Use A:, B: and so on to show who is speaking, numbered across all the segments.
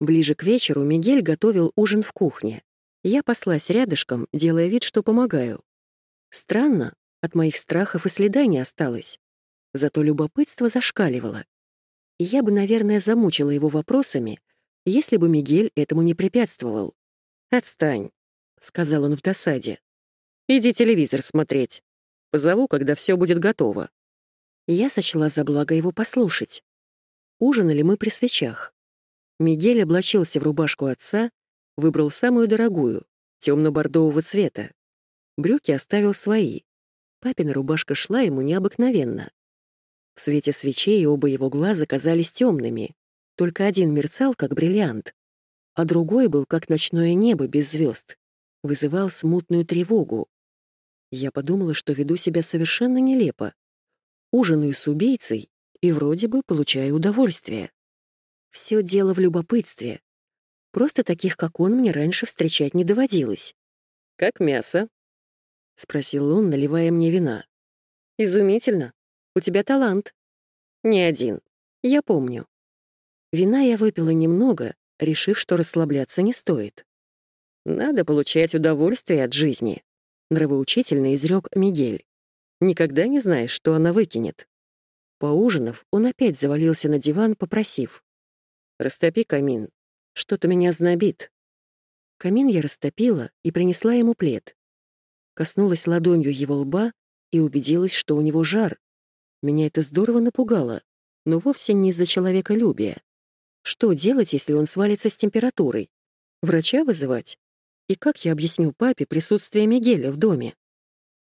A: Ближе к вечеру Мигель готовил ужин в кухне. Я паслась рядышком, делая вид, что помогаю. Странно, от моих страхов и следа не осталось. Зато любопытство зашкаливало. И я бы, наверное, замучила его вопросами, если бы Мигель этому не препятствовал. «Отстань», — сказал он в досаде. «Иди телевизор смотреть. Позову, когда все будет готово». Я сочла за благо его послушать. Ужинали мы при свечах. Мигель облачился в рубашку отца, выбрал самую дорогую, темно-бордового цвета. Брюки оставил свои. Папина рубашка шла ему необыкновенно. В свете свечей оба его глаза казались темными, только один мерцал, как бриллиант, а другой был, как ночное небо без звезд, вызывал смутную тревогу. Я подумала, что веду себя совершенно нелепо. Ужинаю с убийцей и вроде бы получаю удовольствие. Все дело в любопытстве. Просто таких, как он, мне раньше встречать не доводилось. «Как мясо?» — спросил он, наливая мне вина. «Изумительно. У тебя талант». «Не один. Я помню». Вина я выпила немного, решив, что расслабляться не стоит. «Надо получать удовольствие от жизни», — нравоучительно изрек Мигель. «Никогда не знаешь, что она выкинет». Поужинав, он опять завалился на диван, попросив. «Растопи камин. Что-то меня знобит». Камин я растопила и принесла ему плед. Коснулась ладонью его лба и убедилась, что у него жар. Меня это здорово напугало, но вовсе не из-за человеколюбия. Что делать, если он свалится с температурой? Врача вызывать? И как я объясню папе присутствие Мигеля в доме?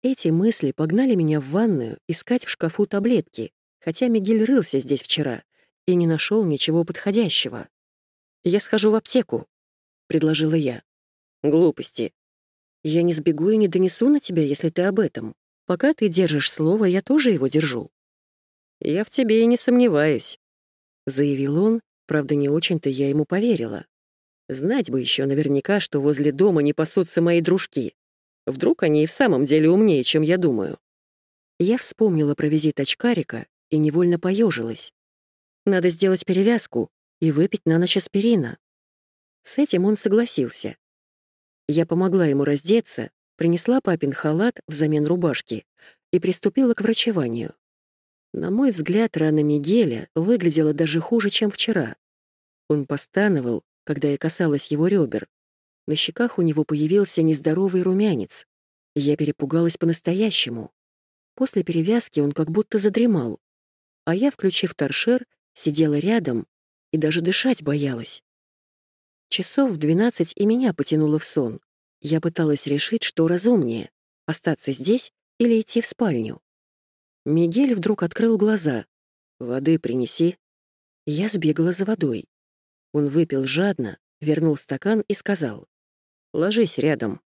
A: Эти мысли погнали меня в ванную искать в шкафу таблетки, хотя Мигель рылся здесь вчера и не нашел ничего подходящего. «Я схожу в аптеку», — предложила я. «Глупости. Я не сбегу и не донесу на тебя, если ты об этом. Пока ты держишь слово, я тоже его держу». «Я в тебе и не сомневаюсь», — заявил он, правда, не очень-то я ему поверила. Знать бы еще наверняка, что возле дома не пасутся мои дружки. Вдруг они и в самом деле умнее, чем я думаю. Я вспомнила про визит очкарика и невольно поежилась. Надо сделать перевязку и выпить на ночь аспирина. С этим он согласился. Я помогла ему раздеться, принесла папин халат взамен рубашки и приступила к врачеванию. На мой взгляд, рана Мигеля выглядела даже хуже, чем вчера. Он постановал, когда я касалась его ребер. На щеках у него появился нездоровый румянец. Я перепугалась по-настоящему. После перевязки он как будто задремал, а я, включив торшер, Сидела рядом и даже дышать боялась. Часов в двенадцать и меня потянуло в сон. Я пыталась решить, что разумнее — остаться здесь или идти в спальню. Мигель вдруг открыл глаза. «Воды принеси». Я сбегала за водой. Он выпил жадно, вернул стакан и сказал. «Ложись рядом».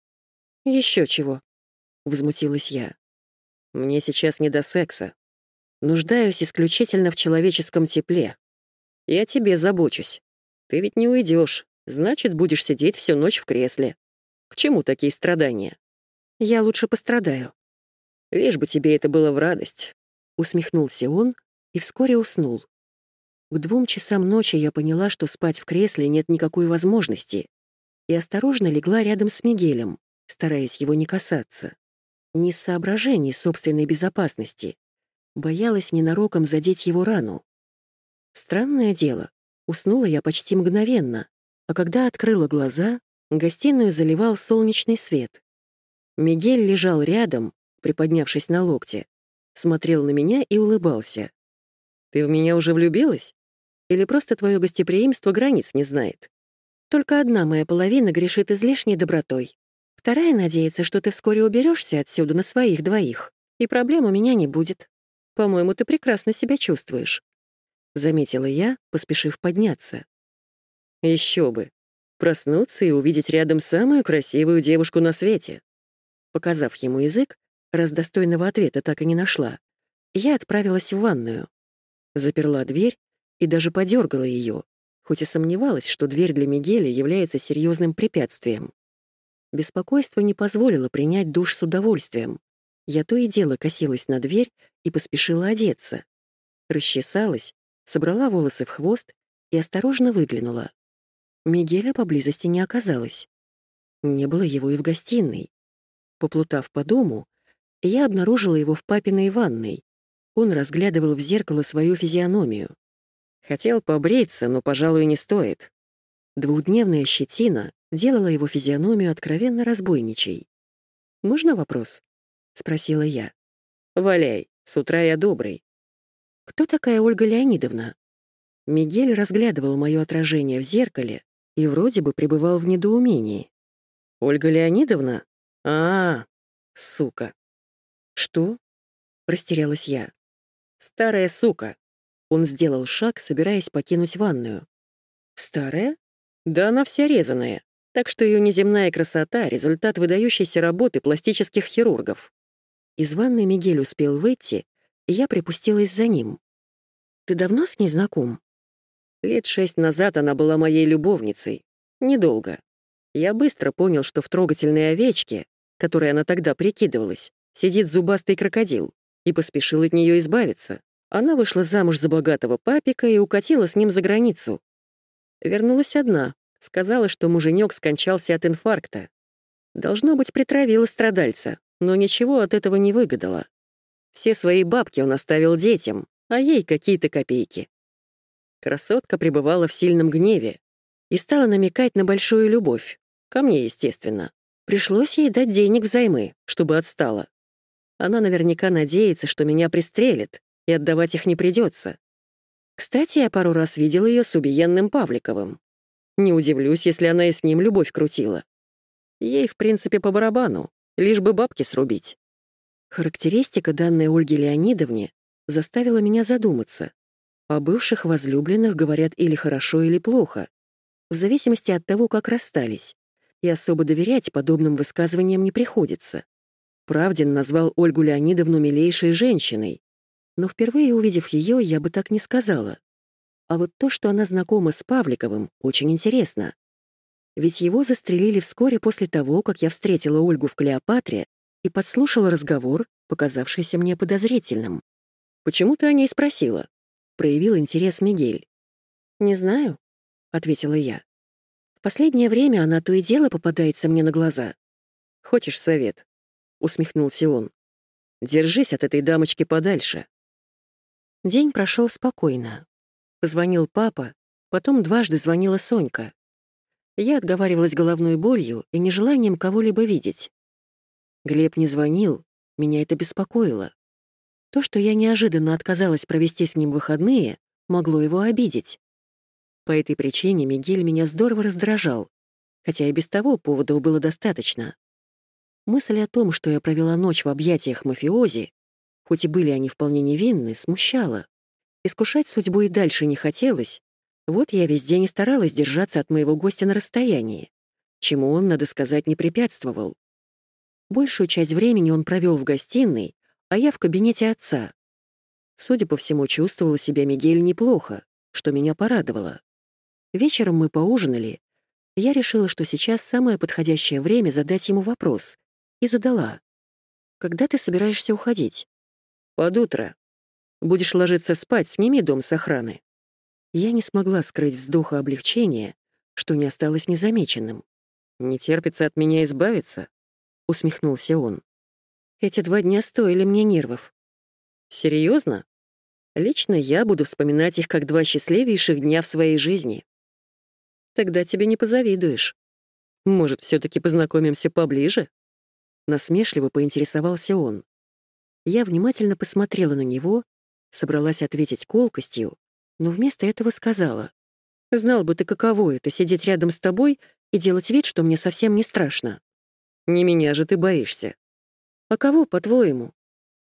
A: Еще чего?» — возмутилась я. «Мне сейчас не до секса. Нуждаюсь исключительно в человеческом тепле. Я тебе забочусь. Ты ведь не уйдешь, значит, будешь сидеть всю ночь в кресле. К чему такие страдания? Я лучше пострадаю. Лишь бы тебе это было в радость. Усмехнулся он и вскоре уснул. К двум часам ночи я поняла, что спать в кресле нет никакой возможности, и осторожно легла рядом с Мигелем, стараясь его не касаться. Не из соображений собственной безопасности, Боялась ненароком задеть его рану. Странное дело, уснула я почти мгновенно, а когда открыла глаза, гостиную заливал солнечный свет. Мигель лежал рядом, приподнявшись на локте, смотрел на меня и улыбался. «Ты в меня уже влюбилась? Или просто твое гостеприимство границ не знает? Только одна моя половина грешит излишней добротой. Вторая надеется, что ты вскоре уберешься отсюда на своих двоих, и проблем у меня не будет. По-моему, ты прекрасно себя чувствуешь», — заметила я, поспешив подняться. Еще бы. Проснуться и увидеть рядом самую красивую девушку на свете. Показав ему язык, раз достойного ответа так и не нашла, я отправилась в ванную. Заперла дверь и даже подергала ее, хоть и сомневалась, что дверь для Мигеля является серьезным препятствием. Беспокойство не позволило принять душ с удовольствием. Я то и дело косилась на дверь и поспешила одеться. Расчесалась, собрала волосы в хвост и осторожно выглянула. Мигеля поблизости не оказалось. Не было его и в гостиной. Поплутав по дому, я обнаружила его в папиной ванной. Он разглядывал в зеркало свою физиономию. Хотел побриться, но, пожалуй, не стоит. Двухдневная щетина делала его физиономию откровенно разбойничей. «Можно вопрос?» — спросила я. «Валяй, с утра я добрый». «Кто такая Ольга Леонидовна?» Мигель разглядывал мое отражение в зеркале и вроде бы пребывал в недоумении. «Ольга Леонидовна? А, -а, -а сука!» «Что?» — растерялась я. «Старая сука!» Он сделал шаг, собираясь покинуть ванную. «Старая? Да она вся резаная, так что ее неземная красота — результат выдающейся работы пластических хирургов». Из ванной Мигель успел выйти, и я припустилась за ним. «Ты давно с ней знаком?» Лет шесть назад она была моей любовницей. Недолго. Я быстро понял, что в трогательной овечке, которой она тогда прикидывалась, сидит зубастый крокодил, и поспешил от нее избавиться. Она вышла замуж за богатого папика и укатила с ним за границу. Вернулась одна, сказала, что муженек скончался от инфаркта. Должно быть, притравила страдальца, но ничего от этого не выгадала. Все свои бабки он оставил детям, а ей какие-то копейки. Красотка пребывала в сильном гневе и стала намекать на большую любовь. Ко мне, естественно. Пришлось ей дать денег взаймы, чтобы отстала. Она наверняка надеется, что меня пристрелит, и отдавать их не придется. Кстати, я пару раз видел ее с убиенным Павликовым. Не удивлюсь, если она и с ним любовь крутила. Ей, в принципе, по барабану, лишь бы бабки срубить. Характеристика, данной Ольге Леонидовне, заставила меня задуматься. О бывших возлюбленных говорят или хорошо, или плохо, в зависимости от того, как расстались, и особо доверять подобным высказываниям не приходится. Правдин назвал Ольгу Леонидовну милейшей женщиной, но впервые увидев ее, я бы так не сказала. А вот то, что она знакома с Павликовым, очень интересно. Ведь его застрелили вскоре после того, как я встретила Ольгу в Клеопатре и подслушала разговор, показавшийся мне подозрительным. «Почему ты о ней спросила?» — проявил интерес Мигель. «Не знаю», — ответила я. «В последнее время она то и дело попадается мне на глаза. Хочешь совет?» — усмехнулся он. «Держись от этой дамочки подальше. День прошел спокойно. Позвонил папа, потом дважды звонила Сонька. Я отговаривалась головной болью и нежеланием кого-либо видеть. Глеб не звонил, меня это беспокоило. То, что я неожиданно отказалась провести с ним выходные, могло его обидеть. По этой причине Мигель меня здорово раздражал, хотя и без того поводов было достаточно. Мысль о том, что я провела ночь в объятиях мафиози, хоть и были они вполне невинны, смущало. Искушать судьбу и дальше не хотелось. Вот я весь день и старалась держаться от моего гостя на расстоянии, чему он, надо сказать, не препятствовал. Большую часть времени он провел в гостиной, а я в кабинете отца. Судя по всему, чувствовала себя Мигель неплохо, что меня порадовало. Вечером мы поужинали. Я решила, что сейчас самое подходящее время задать ему вопрос. И задала. «Когда ты собираешься уходить?» «Под утро. Будешь ложиться спать, сними дом с охраны». Я не смогла скрыть вздоха облегчения, что не осталось незамеченным. «Не терпится от меня избавиться?» — усмехнулся он. «Эти два дня стоили мне нервов». «Серьезно? Лично я буду вспоминать их как два счастливейших дня в своей жизни. Тогда тебе не позавидуешь. Может, все таки познакомимся поближе?» Насмешливо поинтересовался он. Я внимательно посмотрела на него, собралась ответить колкостью, но вместо этого сказала. «Знал бы ты, каково это — сидеть рядом с тобой и делать вид, что мне совсем не страшно. Не меня же ты боишься. А кого, по-твоему?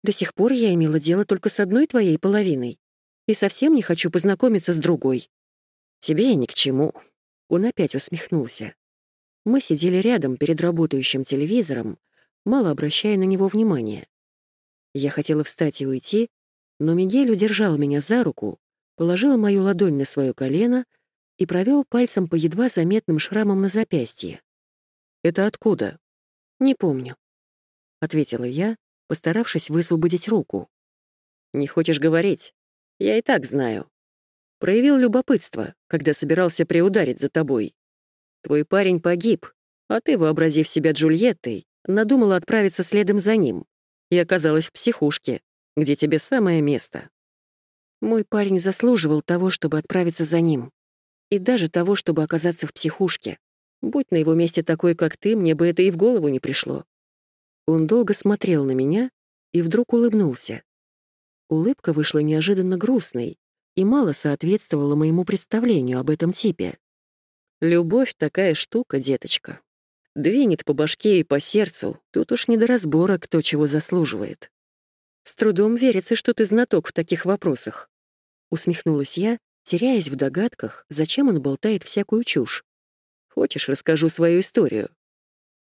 A: До сих пор я имела дело только с одной твоей половиной и совсем не хочу познакомиться с другой. Тебе ни к чему». Он опять усмехнулся. Мы сидели рядом перед работающим телевизором, мало обращая на него внимания. Я хотела встать и уйти, но Мигель удержал меня за руку, положил мою ладонь на свое колено и провел пальцем по едва заметным шрамам на запястье. «Это откуда?» «Не помню», — ответила я, постаравшись высвободить руку. «Не хочешь говорить? Я и так знаю. Проявил любопытство, когда собирался приударить за тобой. Твой парень погиб, а ты, вообразив себя Джульеттой, надумала отправиться следом за ним и оказалась в психушке, где тебе самое место. Мой парень заслуживал того, чтобы отправиться за ним. И даже того, чтобы оказаться в психушке. Будь на его месте такой, как ты, мне бы это и в голову не пришло. Он долго смотрел на меня и вдруг улыбнулся. Улыбка вышла неожиданно грустной и мало соответствовала моему представлению об этом типе. Любовь — такая штука, деточка. Двинет по башке и по сердцу, тут уж не до разбора, кто чего заслуживает. С трудом верится, что ты знаток в таких вопросах. Усмехнулась я, теряясь в догадках, зачем он болтает всякую чушь. Хочешь, расскажу свою историю?»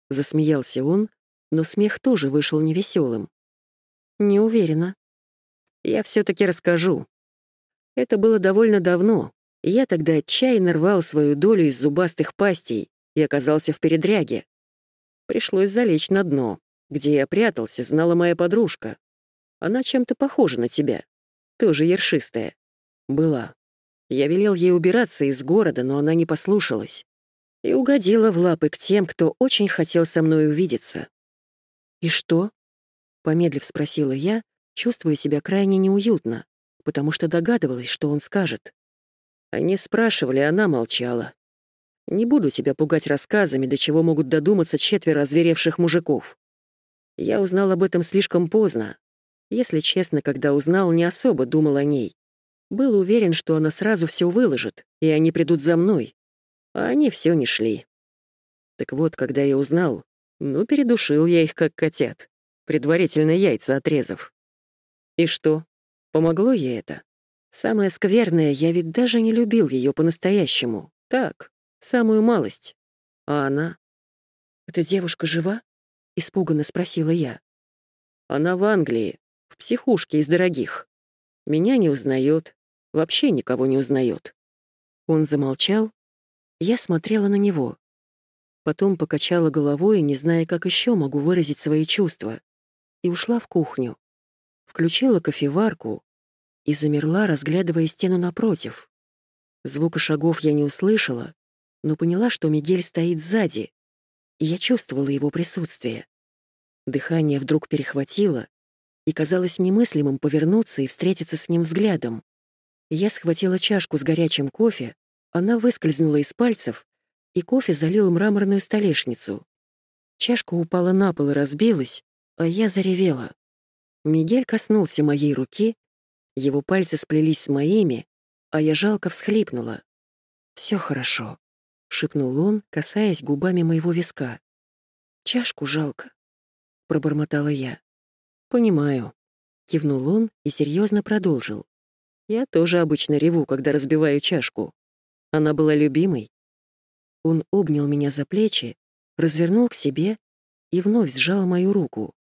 A: Засмеялся он, но смех тоже вышел невеселым. «Не уверена». «Я все таки расскажу. Это было довольно давно, и я тогда отчаянно рвал свою долю из зубастых пастей и оказался в передряге. Пришлось залечь на дно. Где я прятался, знала моя подружка. Она чем-то похожа на тебя. Тоже ершистая. Была. Я велел ей убираться из города, но она не послушалась и угодила в лапы к тем, кто очень хотел со мной увидеться. «И что?» — помедлив спросила я, чувствуя себя крайне неуютно, потому что догадывалась, что он скажет. Они спрашивали, она молчала. Не буду тебя пугать рассказами, до чего могут додуматься четверо озверевших мужиков. Я узнал об этом слишком поздно. Если честно, когда узнал, не особо думал о ней. Был уверен, что она сразу все выложит, и они придут за мной а они все не шли. Так вот, когда я узнал, ну, передушил я их, как котят, предварительно яйца отрезав. И что? Помогло ей это? Самое скверное, я ведь даже не любил ее по-настоящему. Так, самую малость. А она? «Эта девушка жива?» — испуганно спросила я. «Она в Англии, психушке из дорогих. Меня не узнает, вообще никого не узнает. Он замолчал, я смотрела на него. Потом покачала головой, не зная, как еще могу выразить свои чувства, и ушла в кухню. Включила кофеварку и замерла, разглядывая стену напротив. Звука шагов я не услышала, но поняла, что Мигель стоит сзади, и я чувствовала его присутствие. Дыхание вдруг перехватило, и казалось немыслимым повернуться и встретиться с ним взглядом. Я схватила чашку с горячим кофе, она выскользнула из пальцев, и кофе залил мраморную столешницу. Чашка упала на пол и разбилась, а я заревела. Мигель коснулся моей руки, его пальцы сплелись с моими, а я жалко всхлипнула. Все хорошо», — шепнул он, касаясь губами моего виска. «Чашку жалко», — пробормотала я. «Понимаю», — кивнул он и серьезно продолжил. «Я тоже обычно реву, когда разбиваю чашку. Она была любимой. Он обнял меня за плечи, развернул к себе и вновь сжал мою руку.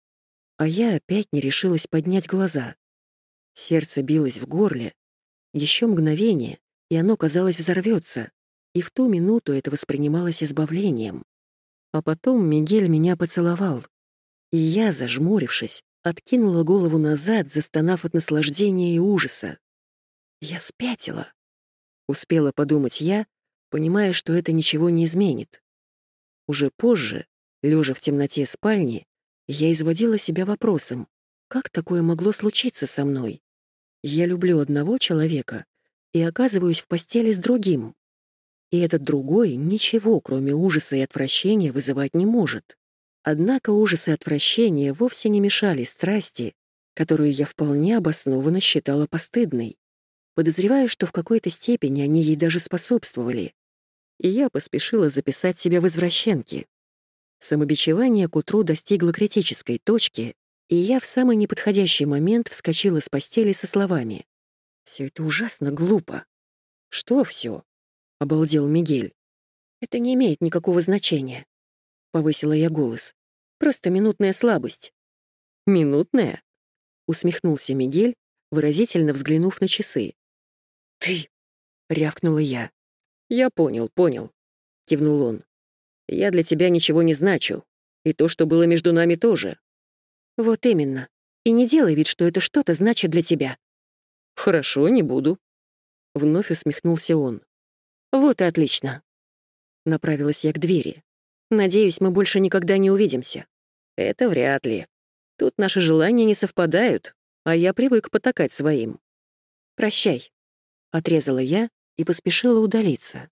A: А я опять не решилась поднять глаза. Сердце билось в горле. Еще мгновение, и оно, казалось, взорвется. И в ту минуту это воспринималось избавлением. А потом Мигель меня поцеловал. И я, зажмурившись, откинула голову назад, застонав от наслаждения и ужаса. Я спятила. Успела подумать я, понимая, что это ничего не изменит. Уже позже, лежа в темноте спальни, я изводила себя вопросом, как такое могло случиться со мной? Я люблю одного человека и оказываюсь в постели с другим. И этот другой ничего, кроме ужаса и отвращения, вызывать не может. Однако ужас и отвращение вовсе не мешали страсти, которую я вполне обоснованно считала постыдной. Подозреваю, что в какой-то степени они ей даже способствовали. И я поспешила записать себя в извращенки. Самобичевание к утру достигло критической точки, и я в самый неподходящий момент вскочила с постели со словами. «Все это ужасно глупо». «Что все? обалдел Мигель. «Это не имеет никакого значения», — повысила я голос. «Просто минутная слабость». «Минутная?» — усмехнулся Мигель, выразительно взглянув на часы. «Ты!» — рявкнула я. «Я понял, понял», — кивнул он. «Я для тебя ничего не значу. И то, что было между нами, тоже». «Вот именно. И не делай вид, что это что-то значит для тебя». «Хорошо, не буду». Вновь усмехнулся он. «Вот и отлично». Направилась я к двери. «Надеюсь, мы больше никогда не увидимся». «Это вряд ли. Тут наши желания не совпадают, а я привык потакать своим». «Прощай», — отрезала я и поспешила удалиться.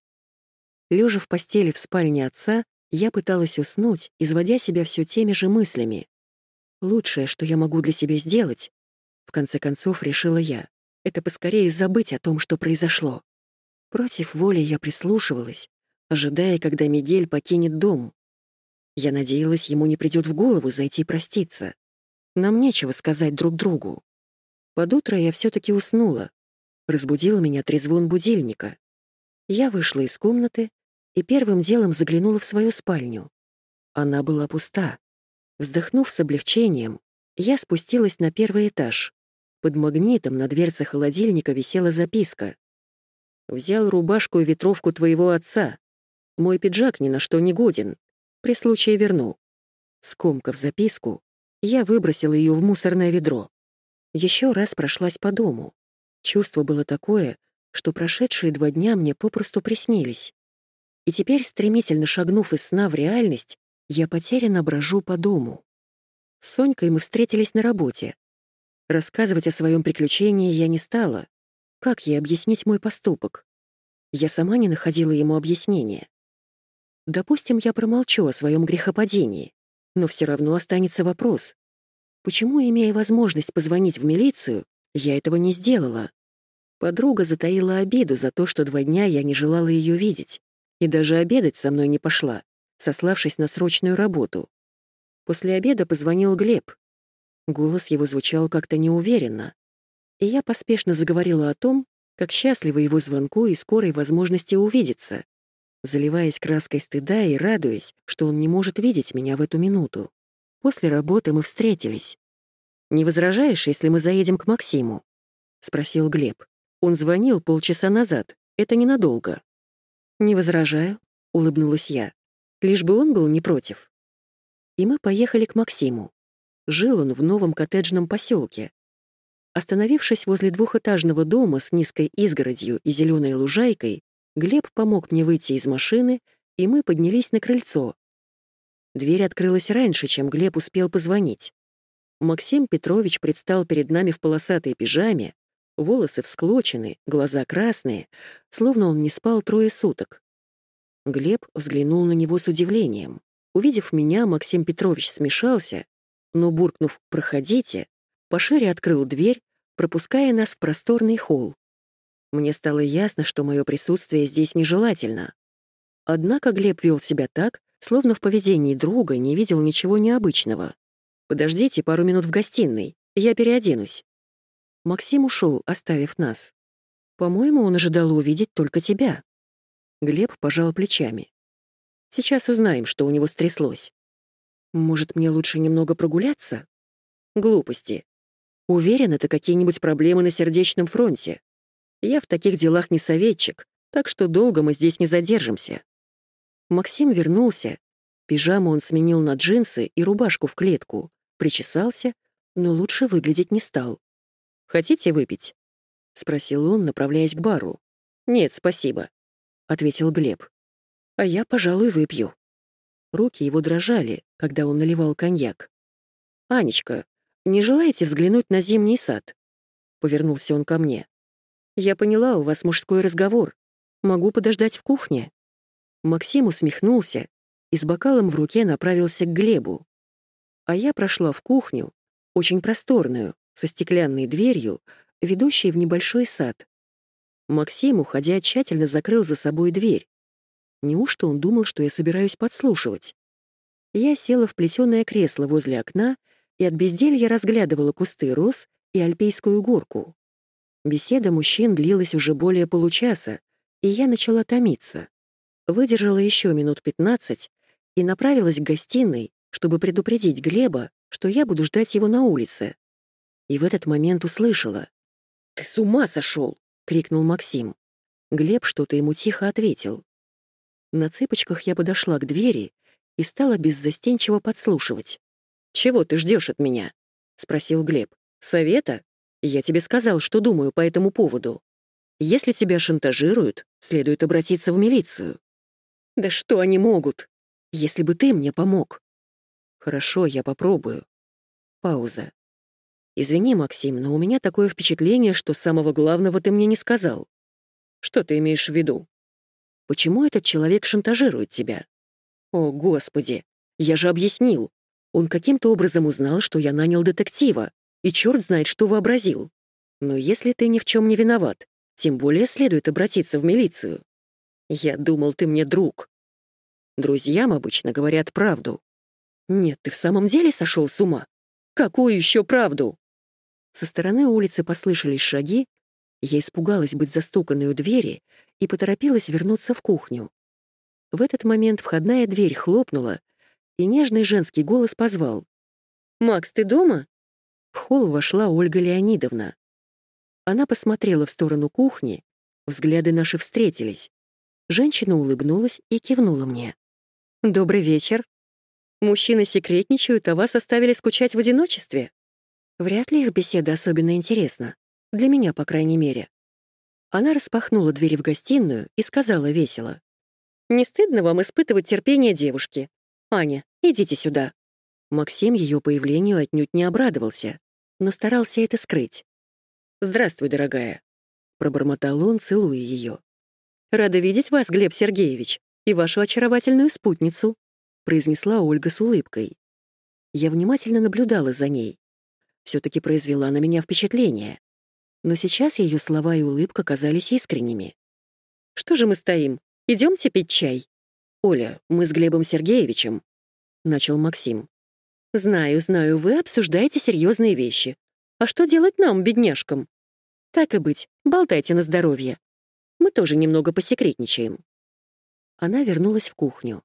A: Лежа в постели в спальне отца, я пыталась уснуть, изводя себя все теми же мыслями. Лучшее, что я могу для себя сделать, в конце концов решила я, это поскорее забыть о том, что произошло. Против воли я прислушивалась, ожидая, когда Мигель покинет дом. Я надеялась, ему не придет в голову зайти проститься. Нам нечего сказать друг другу. Под утро я все таки уснула. Разбудил меня трезвон будильника. Я вышла из комнаты и первым делом заглянула в свою спальню. Она была пуста. Вздохнув с облегчением, я спустилась на первый этаж. Под магнитом на дверце холодильника висела записка. «Взял рубашку и ветровку твоего отца. Мой пиджак ни на что не годен. При случае верну». Скомкав записку, я выбросила ее в мусорное ведро. Еще раз прошлась по дому. Чувство было такое, что прошедшие два дня мне попросту приснились. И теперь, стремительно шагнув из сна в реальность, я потерянно брожу по дому. С Сонькой мы встретились на работе. Рассказывать о своем приключении я не стала. Как ей объяснить мой поступок? Я сама не находила ему объяснения. Допустим, я промолчу о своем грехопадении, но все равно останется вопрос. Почему, имея возможность позвонить в милицию, я этого не сделала? Подруга затаила обиду за то, что два дня я не желала ее видеть, и даже обедать со мной не пошла, сославшись на срочную работу. После обеда позвонил Глеб. Голос его звучал как-то неуверенно, и я поспешно заговорила о том, как счастлива его звонку и скорой возможности увидеться заливаясь краской стыда и радуясь, что он не может видеть меня в эту минуту. После работы мы встретились. «Не возражаешь, если мы заедем к Максиму?» — спросил Глеб. Он звонил полчаса назад. Это ненадолго. «Не возражаю», — улыбнулась я. «Лишь бы он был не против». И мы поехали к Максиму. Жил он в новом коттеджном поселке. Остановившись возле двухэтажного дома с низкой изгородью и зеленой лужайкой, Глеб помог мне выйти из машины, и мы поднялись на крыльцо. Дверь открылась раньше, чем Глеб успел позвонить. Максим Петрович предстал перед нами в полосатой пижаме, волосы всклочены, глаза красные, словно он не спал трое суток. Глеб взглянул на него с удивлением. Увидев меня, Максим Петрович смешался, но, буркнув «проходите», пошире открыл дверь, пропуская нас в просторный холл. Мне стало ясно, что мое присутствие здесь нежелательно. Однако Глеб вел себя так, словно в поведении друга не видел ничего необычного. «Подождите пару минут в гостиной, я переоденусь». Максим ушел, оставив нас. По-моему, он ожидал увидеть только тебя. Глеб пожал плечами. Сейчас узнаем, что у него стряслось. Может, мне лучше немного прогуляться? Глупости. Уверен, это какие-нибудь проблемы на сердечном фронте. Я в таких делах не советчик, так что долго мы здесь не задержимся. Максим вернулся. Пижаму он сменил на джинсы и рубашку в клетку, причесался, но лучше выглядеть не стал. «Хотите выпить?» — спросил он, направляясь к бару. «Нет, спасибо», — ответил Глеб. «А я, пожалуй, выпью». Руки его дрожали, когда он наливал коньяк. «Анечка, не желаете взглянуть на зимний сад?» Повернулся он ко мне. «Я поняла, у вас мужской разговор. Могу подождать в кухне». Максим усмехнулся и с бокалом в руке направился к Глебу. А я прошла в кухню, очень просторную, со стеклянной дверью, ведущей в небольшой сад. Максим, уходя, тщательно закрыл за собой дверь. Неужто он думал, что я собираюсь подслушивать? Я села в плетеное кресло возле окна и от безделья разглядывала кусты роз и альпийскую горку. Беседа мужчин длилась уже более получаса, и я начала томиться. Выдержала еще минут пятнадцать и направилась к гостиной, чтобы предупредить Глеба, что я буду ждать его на улице. И в этот момент услышала. «Ты с ума сошел!» — крикнул Максим. Глеб что-то ему тихо ответил. На цыпочках я подошла к двери и стала беззастенчиво подслушивать. «Чего ты ждешь от меня?» — спросил Глеб. «Совета? Я тебе сказал, что думаю по этому поводу. Если тебя шантажируют, следует обратиться в милицию. Да что они могут? Если бы ты мне помог. Хорошо, я попробую. Пауза. Извини, Максим, но у меня такое впечатление, что самого главного ты мне не сказал. Что ты имеешь в виду? Почему этот человек шантажирует тебя? О, Господи, я же объяснил. Он каким-то образом узнал, что я нанял детектива, и черт знает, что вообразил. Но если ты ни в чем не виноват, тем более следует обратиться в милицию. Я думал, ты мне друг. Друзьям обычно говорят правду. Нет, ты в самом деле сошел с ума? Какую еще правду? Со стороны улицы послышались шаги, я испугалась быть застуканной у двери и поторопилась вернуться в кухню. В этот момент входная дверь хлопнула, и нежный женский голос позвал. «Макс, ты дома?» В холл вошла Ольга Леонидовна. Она посмотрела в сторону кухни, взгляды наши встретились. Женщина улыбнулась и кивнула мне. «Добрый вечер. Мужчины секретничают, а вас оставили скучать в одиночестве?» Вряд ли их беседа особенно интересна. Для меня, по крайней мере. Она распахнула двери в гостиную и сказала весело. «Не стыдно вам испытывать терпение девушки? Аня, идите сюда». Максим ее появлению отнюдь не обрадовался, но старался это скрыть. «Здравствуй, дорогая», — пробормотал он, целуя ее. «Рада видеть вас, Глеб Сергеевич, и вашу очаровательную спутницу», произнесла Ольга с улыбкой. Я внимательно наблюдала за ней. все таки произвела на меня впечатление. Но сейчас ее слова и улыбка казались искренними. «Что же мы стоим? Идемте пить чай?» «Оля, мы с Глебом Сергеевичем», — начал Максим. «Знаю, знаю, вы обсуждаете серьезные вещи. А что делать нам, бедняжкам? Так и быть, болтайте на здоровье. Мы тоже немного посекретничаем». Она вернулась в кухню.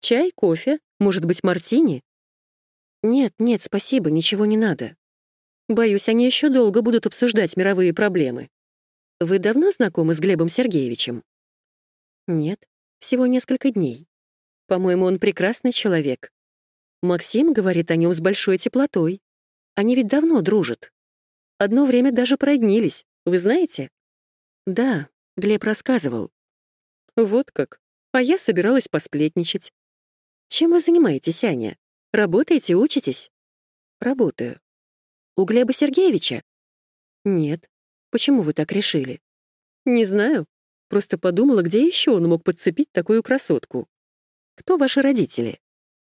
A: «Чай, кофе, может быть, мартини?» «Нет, нет, спасибо, ничего не надо. Боюсь, они еще долго будут обсуждать мировые проблемы. Вы давно знакомы с Глебом Сергеевичем?» «Нет, всего несколько дней. По-моему, он прекрасный человек. Максим говорит о нем с большой теплотой. Они ведь давно дружат. Одно время даже проднились, вы знаете?» «Да, Глеб рассказывал. Вот как. А я собиралась посплетничать. Чем вы занимаетесь, Аня? Работаете, учитесь? Работаю. У Глеба Сергеевича? Нет. Почему вы так решили? Не знаю. Просто подумала, где еще он мог подцепить такую красотку. Кто ваши родители?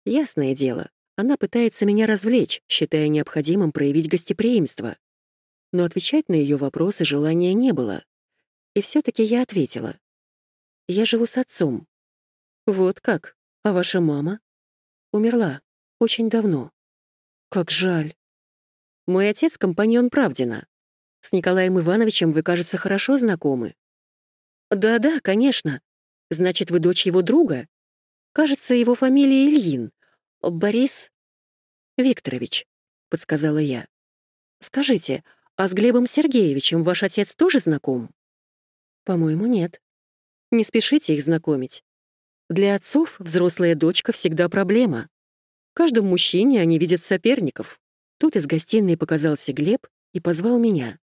A: Ясное дело, она пытается меня развлечь, считая необходимым проявить гостеприимство. Но отвечать на ее вопросы желания не было. И все-таки я ответила. Я живу с отцом. Вот как? А ваша мама? Умерла. Очень давно. Как жаль. Мой отец — компаньон Правдина. С Николаем Ивановичем вы, кажется, хорошо знакомы. Да-да, конечно. Значит, вы дочь его друга? Кажется, его фамилия Ильин. Борис Викторович, подсказала я. Скажите, а с Глебом Сергеевичем ваш отец тоже знаком? По-моему, нет. Не спешите их знакомить. Для отцов взрослая дочка всегда проблема. В каждом мужчине они видят соперников. Тут из гостиной показался Глеб и позвал меня.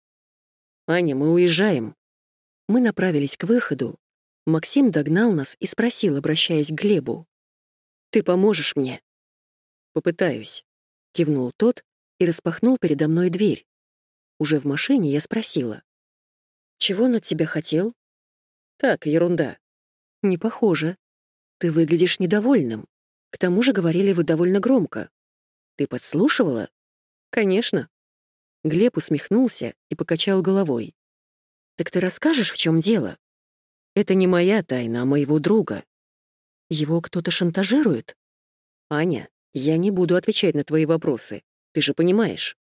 A: «Аня, мы уезжаем». Мы направились к выходу. Максим догнал нас и спросил, обращаясь к Глебу. «Ты поможешь мне?» «Попытаюсь», — кивнул тот и распахнул передо мной дверь. Уже в машине я спросила. «Чего он от тебя хотел?» «Так, ерунда». «Не похоже. Ты выглядишь недовольным. К тому же говорили вы довольно громко. Ты подслушивала?» «Конечно». Глеб усмехнулся и покачал головой. «Так ты расскажешь, в чем дело?» «Это не моя тайна, а моего друга. Его кто-то шантажирует?» «Аня, я не буду отвечать на твои вопросы. Ты же понимаешь».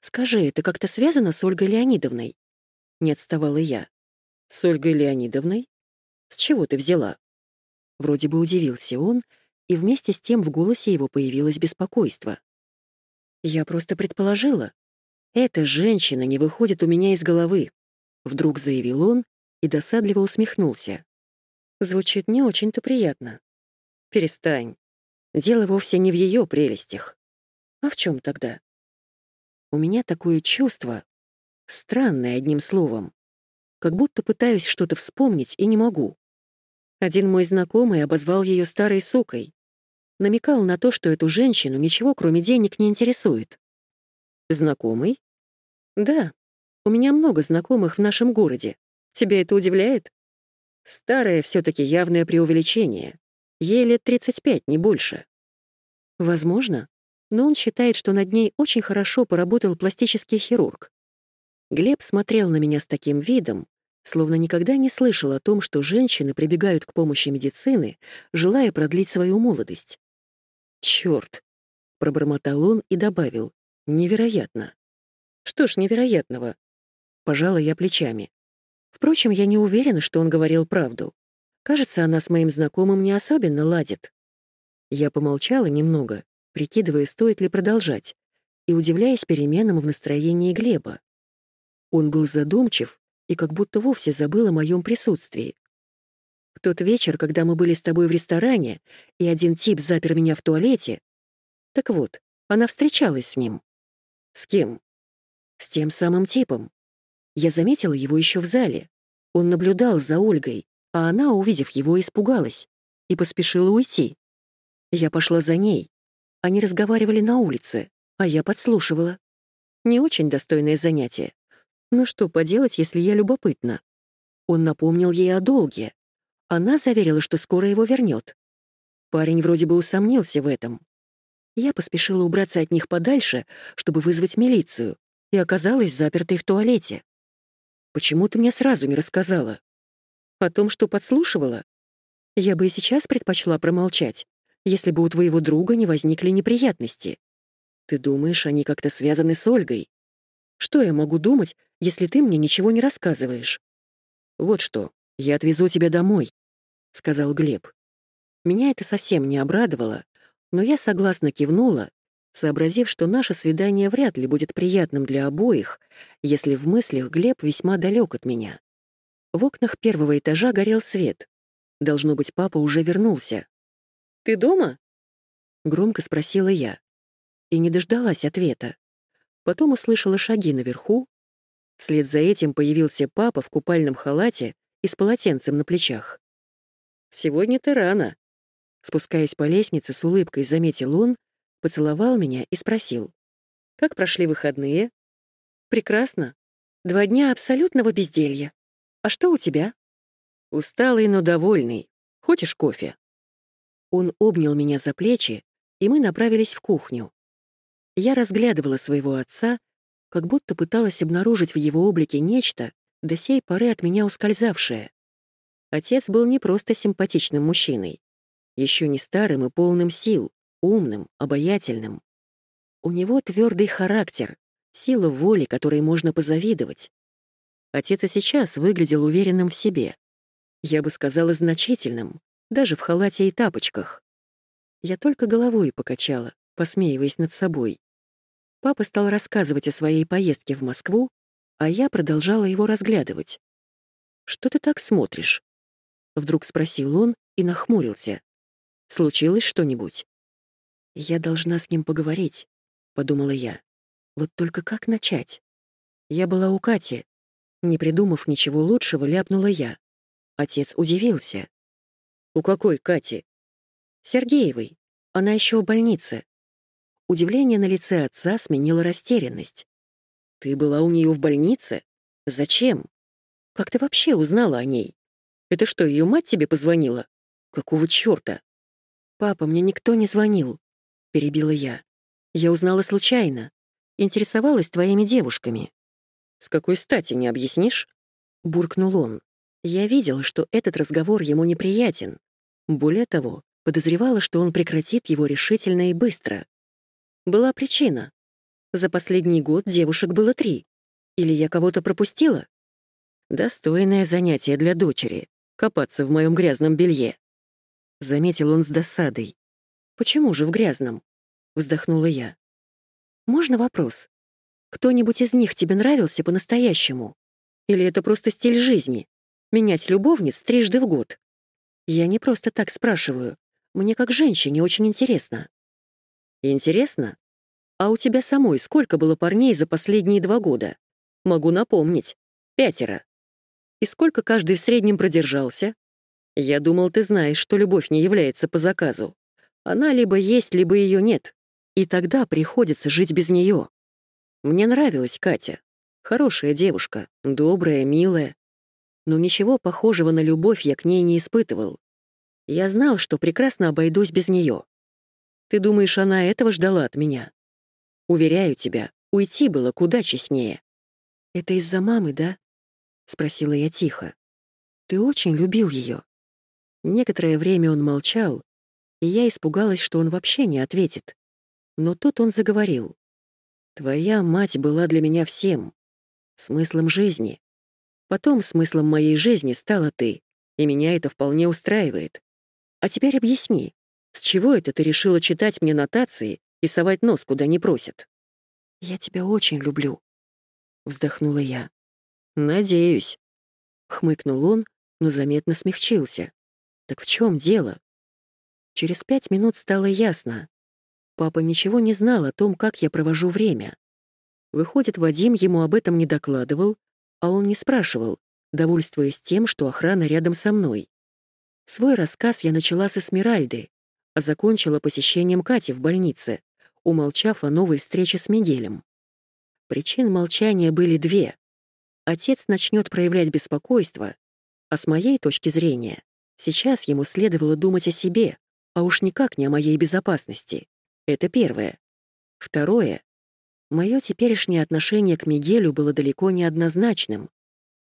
A: «Скажи, это как-то связано с Ольгой Леонидовной?» Не отставала я. «С Ольгой Леонидовной? С чего ты взяла?» Вроде бы удивился он, и вместе с тем в голосе его появилось беспокойство. «Я просто предположила. Эта женщина не выходит у меня из головы», — вдруг заявил он и досадливо усмехнулся. «Звучит не очень-то приятно. Перестань. Дело вовсе не в ее прелестях. А в чем тогда? У меня такое чувство, странное одним словом, как будто пытаюсь что-то вспомнить и не могу. Один мой знакомый обозвал ее старой сукой. Намекал на то, что эту женщину ничего, кроме денег, не интересует. Знакомый? Да. У меня много знакомых в нашем городе. Тебя это удивляет? Старое все таки явное преувеличение. Ей лет 35, не больше. Возможно, но он считает, что над ней очень хорошо поработал пластический хирург. Глеб смотрел на меня с таким видом, словно никогда не слышал о том, что женщины прибегают к помощи медицины, желая продлить свою молодость. «Чёрт!» — пробормотал он и добавил. «Невероятно!» «Что ж невероятного?» Пожала я плечами. Впрочем, я не уверена, что он говорил правду. Кажется, она с моим знакомым не особенно ладит. Я помолчала немного, прикидывая, стоит ли продолжать, и удивляясь переменам в настроении Глеба. Он был задумчив и как будто вовсе забыл о моем присутствии. В тот вечер, когда мы были с тобой в ресторане, и один тип запер меня в туалете... Так вот, она встречалась с ним. С кем? С тем самым типом. Я заметила его еще в зале. Он наблюдал за Ольгой, а она, увидев его, испугалась и поспешила уйти. Я пошла за ней. Они разговаривали на улице, а я подслушивала. Не очень достойное занятие. Но что поделать, если я любопытна? Он напомнил ей о долге. Она заверила, что скоро его вернет. Парень вроде бы усомнился в этом. Я поспешила убраться от них подальше, чтобы вызвать милицию, и оказалась запертой в туалете. Почему ты мне сразу не рассказала? О том, что подслушивала? Я бы и сейчас предпочла промолчать, если бы у твоего друга не возникли неприятности. Ты думаешь, они как-то связаны с Ольгой? Что я могу думать, если ты мне ничего не рассказываешь? Вот что, я отвезу тебя домой, сказал Глеб. Меня это совсем не обрадовало, но я согласно кивнула, сообразив, что наше свидание вряд ли будет приятным для обоих, если в мыслях Глеб весьма далек от меня. В окнах первого этажа горел свет. Должно быть, папа уже вернулся. «Ты дома?» — громко спросила я. И не дождалась ответа. Потом услышала шаги наверху. Вслед за этим появился папа в купальном халате и с полотенцем на плечах. «Сегодня ты рано». Спускаясь по лестнице, с улыбкой заметил он, поцеловал меня и спросил. «Как прошли выходные?» «Прекрасно. Два дня абсолютного безделья. А что у тебя?» «Усталый, но довольный. Хочешь кофе?» Он обнял меня за плечи, и мы направились в кухню. Я разглядывала своего отца, как будто пыталась обнаружить в его облике нечто, до сей поры от меня ускользавшее. Отец был не просто симпатичным мужчиной, еще не старым и полным сил, умным, обаятельным. У него твердый характер, сила воли, которой можно позавидовать. Отец и сейчас выглядел уверенным в себе. Я бы сказала, значительным, даже в халате и тапочках. Я только головой покачала, посмеиваясь над собой. Папа стал рассказывать о своей поездке в Москву, а я продолжала его разглядывать. «Что ты так смотришь?» Вдруг спросил он и нахмурился. «Случилось что-нибудь?» «Я должна с ним поговорить», — подумала я. «Вот только как начать?» Я была у Кати. Не придумав ничего лучшего, ляпнула я. Отец удивился. «У какой Кати?» «Сергеевой. Она еще в больнице. Удивление на лице отца сменило растерянность. «Ты была у нее в больнице? Зачем? Как ты вообще узнала о ней? Это что, ее мать тебе позвонила? Какого черта?» «Папа, мне никто не звонил», — перебила я. «Я узнала случайно. Интересовалась твоими девушками». «С какой стати, не объяснишь?» — буркнул он. Я видела, что этот разговор ему неприятен. Более того, подозревала, что он прекратит его решительно и быстро. Была причина. За последний год девушек было три. Или я кого-то пропустила? Достойное занятие для дочери — копаться в моем грязном белье. Заметил он с досадой. «Почему же в грязном?» — вздохнула я. «Можно вопрос? Кто-нибудь из них тебе нравился по-настоящему? Или это просто стиль жизни? Менять любовниц трижды в год?» Я не просто так спрашиваю. Мне как женщине очень интересно. Интересно? А у тебя самой сколько было парней за последние два года? Могу напомнить. Пятеро. И сколько каждый в среднем продержался? Я думал, ты знаешь, что любовь не является по заказу. Она либо есть, либо ее нет. И тогда приходится жить без нее. Мне нравилась Катя. Хорошая девушка, добрая, милая. Но ничего похожего на любовь я к ней не испытывал. Я знал, что прекрасно обойдусь без нее. Ты думаешь, она этого ждала от меня? Уверяю тебя, уйти было куда честнее. «Это из-за мамы, да?» — спросила я тихо. «Ты очень любил ее. Некоторое время он молчал, и я испугалась, что он вообще не ответит. Но тут он заговорил. «Твоя мать была для меня всем, смыслом жизни. Потом смыслом моей жизни стала ты, и меня это вполне устраивает. А теперь объясни, с чего это ты решила читать мне нотации и совать нос, куда не просят?» «Я тебя очень люблю», — вздохнула я. «Надеюсь», — хмыкнул он, но заметно смягчился. Так в чем дело? Через пять минут стало ясно. Папа ничего не знал о том, как я провожу время. Выходит, Вадим ему об этом не докладывал, а он не спрашивал, довольствуясь тем, что охрана рядом со мной. Свой рассказ я начала с Эсмеральды, а закончила посещением Кати в больнице, умолчав о новой встрече с Мигелем. Причин молчания были две. Отец начнет проявлять беспокойство, а с моей точки зрения, Сейчас ему следовало думать о себе, а уж никак не о моей безопасности. Это первое. Второе. Мое теперешнее отношение к Мигелю было далеко не однозначным,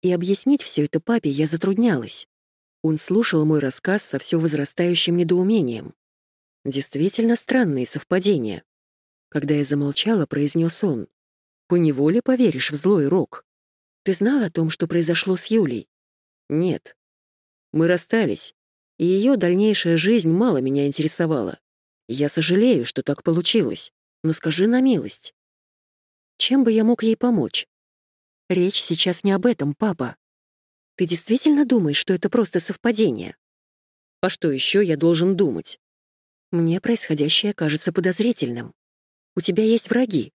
A: и объяснить все это папе я затруднялась. Он слушал мой рассказ со все возрастающим недоумением. Действительно странные совпадения. Когда я замолчала, произнес он. «Поневоле поверишь в злой рок. Ты знал о том, что произошло с Юлей?» «Нет. Мы расстались, и ее дальнейшая жизнь мало меня интересовала. Я сожалею, что так получилось, но скажи на милость. Чем бы я мог ей помочь? Речь сейчас не об этом, папа. Ты действительно думаешь, что это просто совпадение? А что еще я должен думать? Мне происходящее кажется подозрительным. У тебя есть враги.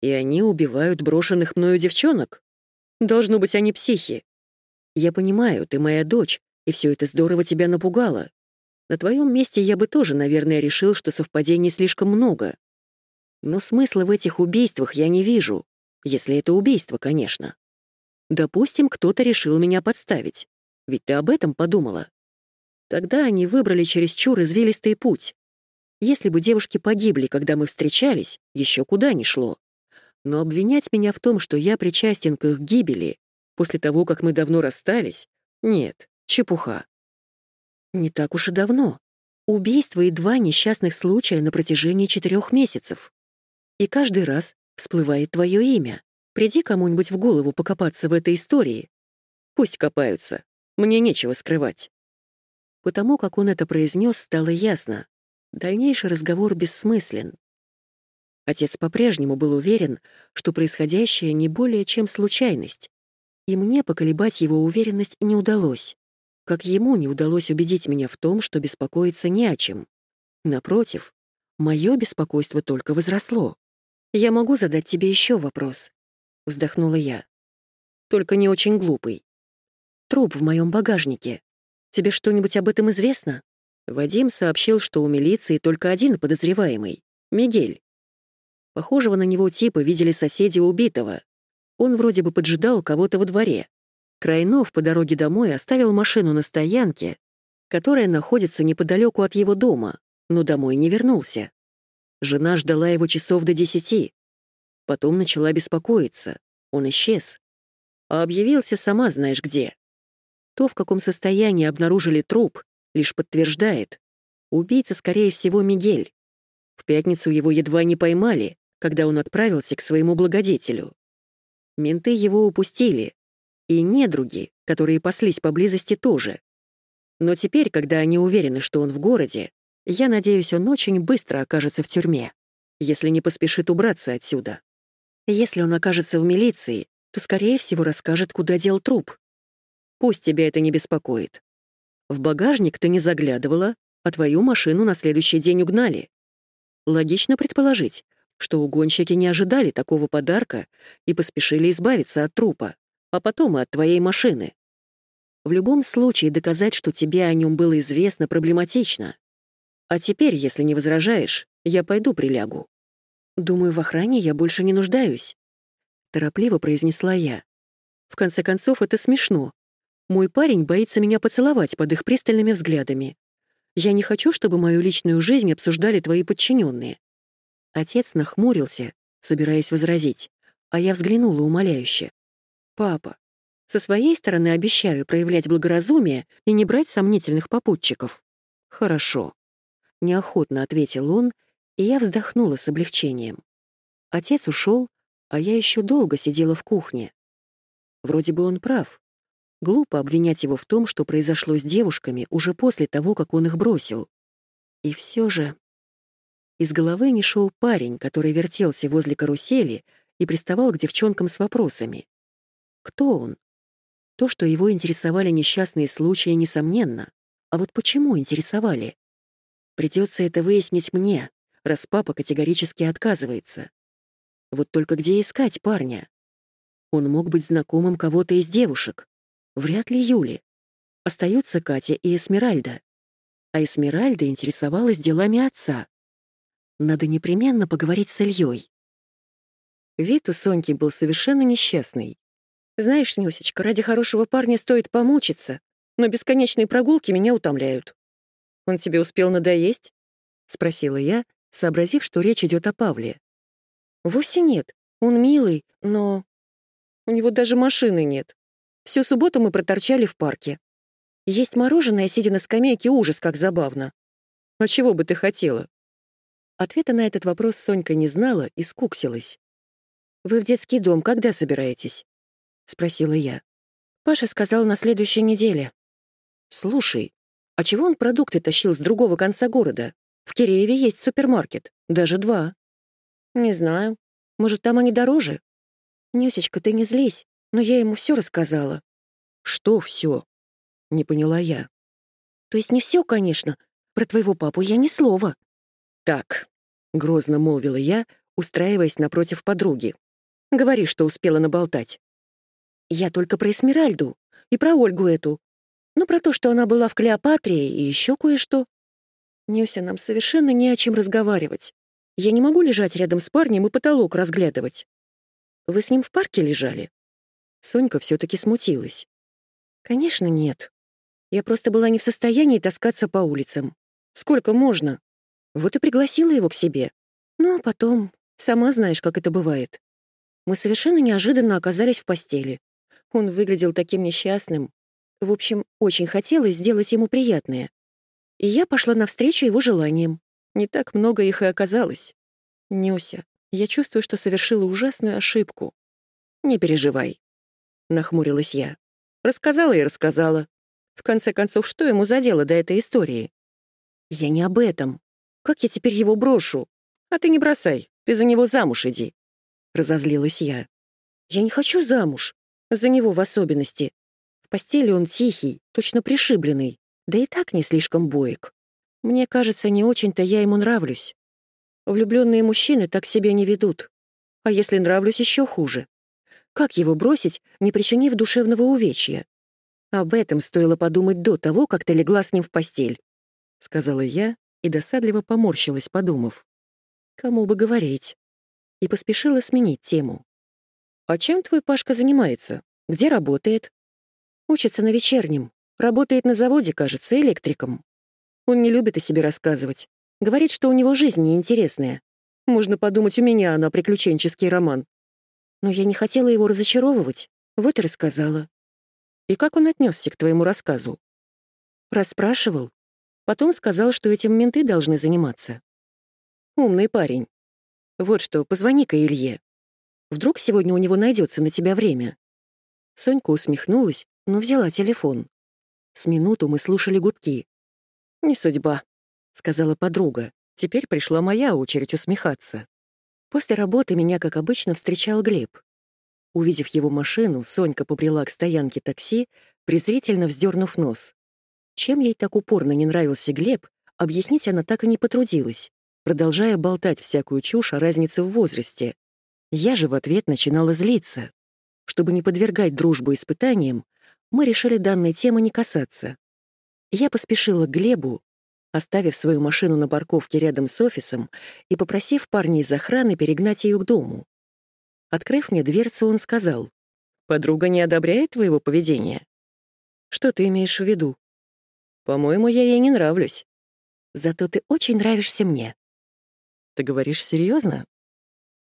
A: И они убивают брошенных мною девчонок? Должно быть, они психи. Я понимаю, ты моя дочь, и все это здорово тебя напугало. На твоем месте я бы тоже, наверное, решил, что совпадений слишком много. Но смысла в этих убийствах я не вижу, если это убийство, конечно. Допустим, кто-то решил меня подставить. Ведь ты об этом подумала. Тогда они выбрали чересчур извилистый путь. Если бы девушки погибли, когда мы встречались, еще куда ни шло. Но обвинять меня в том, что я причастен к их гибели, после того, как мы давно расстались, нет, Чепуха. Не так уж и давно. Убийство и два несчастных случая на протяжении четырех месяцев. И каждый раз всплывает твое имя. Приди кому-нибудь в голову покопаться в этой истории. Пусть копаются. Мне нечего скрывать. Потому как он это произнес, стало ясно. Дальнейший разговор бессмыслен. Отец по-прежнему был уверен, что происходящее не более чем случайность, и мне поколебать его уверенность не удалось как ему не удалось убедить меня в том, что беспокоиться не о чем. Напротив, мое беспокойство только возросло. «Я могу задать тебе еще вопрос?» — вздохнула я. «Только не очень глупый. Труп в моем багажнике. Тебе что-нибудь об этом известно?» Вадим сообщил, что у милиции только один подозреваемый — Мигель. Похожего на него типа видели соседи убитого. Он вроде бы поджидал кого-то во дворе. Крайнов по дороге домой оставил машину на стоянке, которая находится неподалеку от его дома, но домой не вернулся. Жена ждала его часов до десяти. Потом начала беспокоиться. Он исчез. А объявился сама знаешь где. То, в каком состоянии обнаружили труп, лишь подтверждает. Убийца, скорее всего, Мигель. В пятницу его едва не поймали, когда он отправился к своему благодетелю. Менты его упустили, и недруги, которые паслись поблизости тоже. Но теперь, когда они уверены, что он в городе, я надеюсь, он очень быстро окажется в тюрьме, если не поспешит убраться отсюда. Если он окажется в милиции, то, скорее всего, расскажет, куда дел труп. Пусть тебя это не беспокоит. В багажник ты не заглядывала, а твою машину на следующий день угнали. Логично предположить, что угонщики не ожидали такого подарка и поспешили избавиться от трупа а потом и от твоей машины. В любом случае доказать, что тебе о нем было известно, проблематично. А теперь, если не возражаешь, я пойду прилягу. Думаю, в охране я больше не нуждаюсь. Торопливо произнесла я. В конце концов, это смешно. Мой парень боится меня поцеловать под их пристальными взглядами. Я не хочу, чтобы мою личную жизнь обсуждали твои подчиненные. Отец нахмурился, собираясь возразить, а я взглянула умоляюще. «Папа, со своей стороны обещаю проявлять благоразумие и не брать сомнительных попутчиков». «Хорошо», — неохотно ответил он, и я вздохнула с облегчением. Отец ушел, а я еще долго сидела в кухне. Вроде бы он прав. Глупо обвинять его в том, что произошло с девушками уже после того, как он их бросил. И все же... Из головы не шел парень, который вертелся возле карусели и приставал к девчонкам с вопросами. Кто он? То, что его интересовали несчастные случаи, несомненно. А вот почему интересовали? Придется это выяснить мне, раз папа категорически отказывается. Вот только где искать парня? Он мог быть знакомым кого-то из девушек. Вряд ли Юли. Остаются Катя и Эсмеральда. А Эсмеральда интересовалась делами отца. Надо непременно поговорить с Ильей. Вид у Соньки был совершенно несчастный. «Знаешь, Нюсечка, ради хорошего парня стоит помучиться, но бесконечные прогулки меня утомляют. Он тебе успел надоесть?» — спросила я, сообразив, что речь идет о Павле. «Вовсе нет. Он милый, но... У него даже машины нет. Всю субботу мы проторчали в парке. Есть мороженое, сидя на скамейке, ужас, как забавно. А чего бы ты хотела?» Ответа на этот вопрос Сонька не знала и скуксилась. «Вы в детский дом когда собираетесь?» — спросила я. Паша сказал на следующей неделе. «Слушай, а чего он продукты тащил с другого конца города? В Кирееве есть супермаркет, даже два». «Не знаю. Может, там они дороже?» «Нюсечка, ты не злись, но я ему все рассказала». «Что все?» — не поняла я. «То есть не все, конечно. Про твоего папу я ни слова. «Так», — грозно молвила я, устраиваясь напротив подруги. «Говори, что успела наболтать». «Я только про Эсмеральду и про Ольгу эту. Ну, про то, что она была в Клеопатре и еще кое-что. Нюся, нам совершенно не о чем разговаривать. Я не могу лежать рядом с парнем и потолок разглядывать. Вы с ним в парке лежали?» Сонька все таки смутилась. «Конечно, нет. Я просто была не в состоянии таскаться по улицам. Сколько можно?» Вот и пригласила его к себе. Ну, а потом, сама знаешь, как это бывает. Мы совершенно неожиданно оказались в постели. Он выглядел таким несчастным. В общем, очень хотелось сделать ему приятное. И я пошла навстречу его желаниям. Не так много их и оказалось. Нюся, я чувствую, что совершила ужасную ошибку. Не переживай. Нахмурилась я. Рассказала и рассказала. В конце концов, что ему за дело до этой истории? Я не об этом. Как я теперь его брошу? А ты не бросай, ты за него замуж иди. Разозлилась я. Я не хочу замуж. За него в особенности. В постели он тихий, точно пришибленный. Да и так не слишком боек. Мне кажется, не очень-то я ему нравлюсь. Влюбленные мужчины так себя не ведут. А если нравлюсь, еще хуже. Как его бросить, не причинив душевного увечья? Об этом стоило подумать до того, как ты легла с ним в постель, — сказала я, и досадливо поморщилась, подумав. Кому бы говорить? И поспешила сменить тему. «А чем твой Пашка занимается? Где работает?» «Учится на вечернем. Работает на заводе, кажется, электриком. Он не любит о себе рассказывать. Говорит, что у него жизнь неинтересная. Можно подумать, у меня она приключенческий роман. Но я не хотела его разочаровывать, вот и рассказала. И как он отнесся к твоему рассказу? Расспрашивал, Потом сказал, что этим менты должны заниматься. Умный парень. Вот что, позвони-ка Илье. Вдруг сегодня у него найдется на тебя время. Сонька усмехнулась, но взяла телефон. С минуту мы слушали гудки. «Не судьба», — сказала подруга. Теперь пришла моя очередь усмехаться. После работы меня, как обычно, встречал Глеб. Увидев его машину, Сонька побрела к стоянке такси, презрительно вздернув нос. Чем ей так упорно не нравился Глеб, объяснить она так и не потрудилась, продолжая болтать всякую чушь о разнице в возрасте. Я же в ответ начинала злиться. Чтобы не подвергать дружбу испытаниям, мы решили данной темы не касаться. Я поспешила к Глебу, оставив свою машину на парковке рядом с офисом и попросив парня из охраны перегнать ее к дому. Открыв мне дверцу, он сказал, «Подруга не одобряет твоего поведения?» «Что ты имеешь в виду?» «По-моему, я ей не нравлюсь». «Зато ты очень нравишься мне». «Ты говоришь серьезно?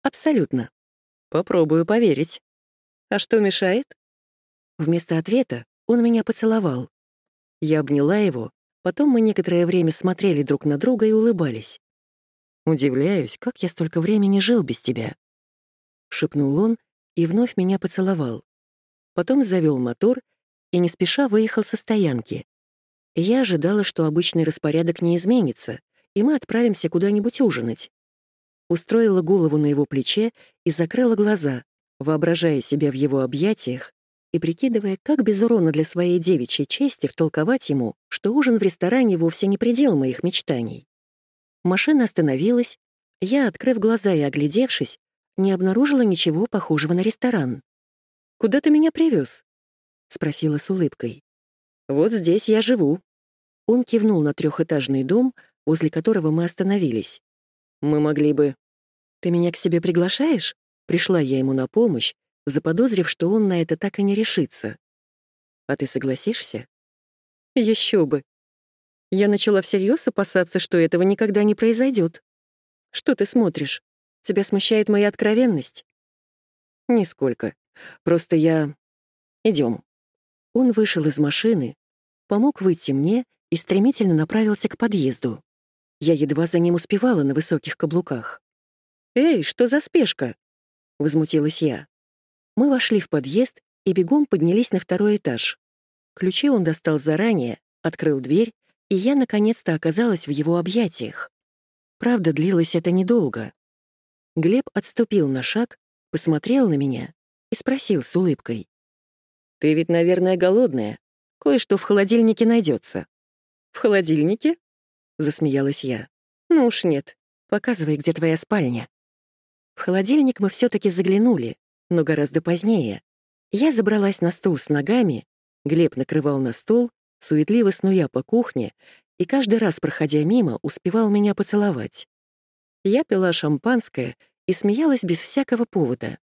A: «Абсолютно». «Попробую поверить». «А что мешает?» Вместо ответа он меня поцеловал. Я обняла его, потом мы некоторое время смотрели друг на друга и улыбались. «Удивляюсь, как я столько времени жил без тебя», — шепнул он и вновь меня поцеловал. Потом завел мотор и не спеша выехал со стоянки. Я ожидала, что обычный распорядок не изменится, и мы отправимся куда-нибудь ужинать. Устроила голову на его плече и закрыла глаза, воображая себя в его объятиях и прикидывая, как без урона для своей девичьей чести втолковать ему, что ужин в ресторане вовсе не предел моих мечтаний. Машина остановилась, я, открыв глаза и оглядевшись, не обнаружила ничего похожего на ресторан. «Куда ты меня привез? спросила с улыбкой. «Вот здесь я живу». Он кивнул на трехэтажный дом, возле которого мы остановились. «Мы могли бы...» «Ты меня к себе приглашаешь?» Пришла я ему на помощь, заподозрив, что он на это так и не решится. А ты согласишься? Еще бы. Я начала всерьез опасаться, что этого никогда не произойдет. Что ты смотришь? Тебя смущает моя откровенность? Нисколько. Просто я... Идем. Он вышел из машины, помог выйти мне и стремительно направился к подъезду. Я едва за ним успевала на высоких каблуках. «Эй, что за спешка?» — возмутилась я. Мы вошли в подъезд и бегом поднялись на второй этаж. Ключи он достал заранее, открыл дверь, и я наконец-то оказалась в его объятиях. Правда, длилось это недолго. Глеб отступил на шаг, посмотрел на меня и спросил с улыбкой. «Ты ведь, наверное, голодная. Кое-что в холодильнике найдется. «В холодильнике?» — засмеялась я. «Ну уж нет. Показывай, где твоя спальня». В холодильник мы все таки заглянули, но гораздо позднее. Я забралась на стул с ногами, Глеб накрывал на стол, суетливо снуя по кухне, и каждый раз, проходя мимо, успевал меня поцеловать. Я пила шампанское и смеялась без всякого повода.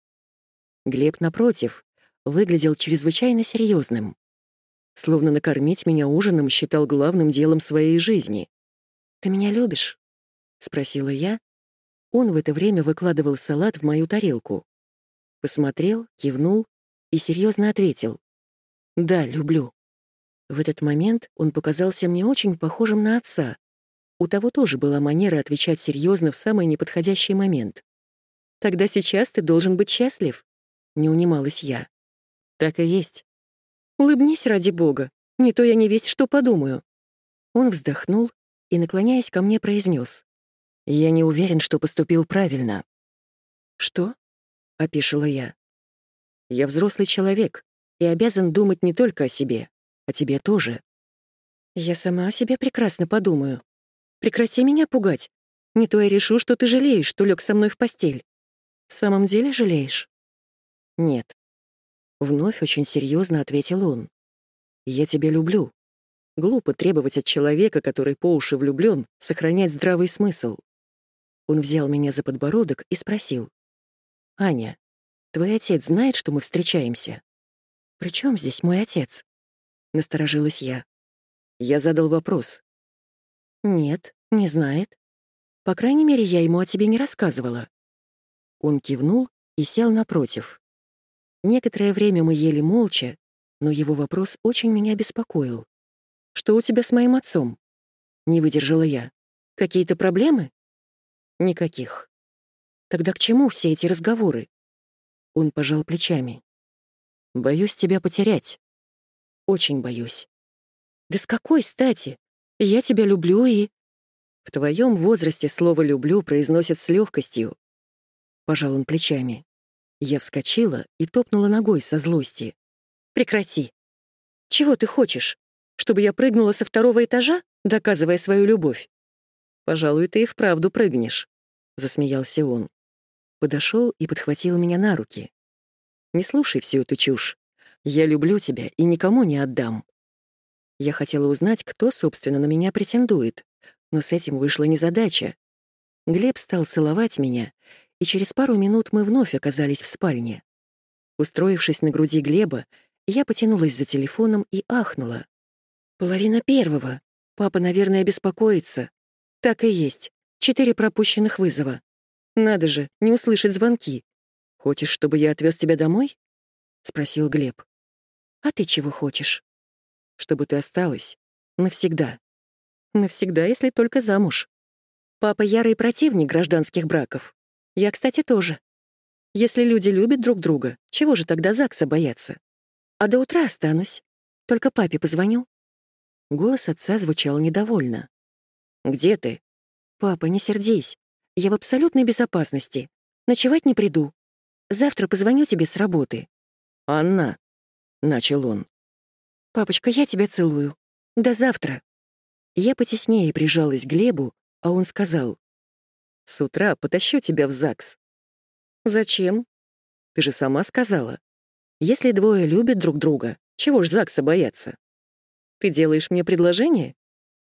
A: Глеб, напротив, выглядел чрезвычайно серьезным. Словно накормить меня ужином считал главным делом своей жизни. «Ты меня любишь?» — спросила я. Он в это время выкладывал салат в мою тарелку. Посмотрел, кивнул и серьезно ответил. «Да, люблю». В этот момент он показался мне очень похожим на отца. У того тоже была манера отвечать серьезно в самый неподходящий момент. «Тогда сейчас ты должен быть счастлив», — не унималась я. «Так и есть». «Улыбнись ради бога, не то я не весть что подумаю». Он вздохнул и, наклоняясь ко мне, произнес: «Я не уверен, что поступил правильно». «Что?» — опишила я. «Я взрослый человек и обязан думать не только о себе, о тебе тоже». «Я сама о себе прекрасно подумаю. Прекрати меня пугать. Не то я решу, что ты жалеешь, что лег со мной в постель. В самом деле жалеешь?» «Нет». Вновь очень серьезно ответил он. «Я тебя люблю. Глупо требовать от человека, который по уши влюблен, сохранять здравый смысл». Он взял меня за подбородок и спросил. «Аня, твой отец знает, что мы встречаемся?» «При чем здесь мой отец?» — насторожилась я. Я задал вопрос. «Нет, не знает. По крайней мере, я ему о тебе не рассказывала». Он кивнул и сел напротив. Некоторое время мы ели молча, но его вопрос очень меня беспокоил. «Что у тебя с моим отцом?» Не выдержала я. «Какие-то проблемы?» «Никаких. Тогда к чему все эти разговоры? Он пожал плечами. Боюсь тебя потерять. Очень боюсь. Да с какой стати? Я тебя люблю и... В твоем возрасте слово «люблю» произносят с легкостью. Пожал он плечами. Я вскочила и топнула ногой со злости. Прекрати. Чего ты хочешь? Чтобы я прыгнула со второго этажа, доказывая свою любовь? Пожалуй, ты и вправду прыгнешь, засмеялся он подошел и подхватил меня на руки. «Не слушай всю эту чушь. Я люблю тебя и никому не отдам. Я хотела узнать, кто, собственно, на меня претендует, но с этим вышла незадача. Глеб стал целовать меня, и через пару минут мы вновь оказались в спальне. Устроившись на груди Глеба, я потянулась за телефоном и ахнула. «Половина первого. Папа, наверное, беспокоится. Так и есть. Четыре пропущенных вызова. Надо же, не услышать звонки. Хочешь, чтобы я отвез тебя домой?» — спросил Глеб. «А ты чего хочешь?» «Чтобы ты осталась. Навсегда. Навсегда, если только замуж. Папа ярый противник гражданских браков. Я, кстати, тоже. Если люди любят друг друга, чего же тогда ЗАГСа бояться? А до утра останусь. Только папе позвоню». Голос отца звучал недовольно. «Где ты?» «Папа, не сердись. Я в абсолютной безопасности. Ночевать не приду. Завтра позвоню тебе с работы». «Анна», — начал он. «Папочка, я тебя целую. До завтра». Я потеснее прижалась к Глебу, а он сказал. «С утра потащу тебя в ЗАГС». «Зачем?» «Ты же сама сказала. Если двое любят друг друга, чего ж ЗАГСа бояться? Ты делаешь мне предложение?»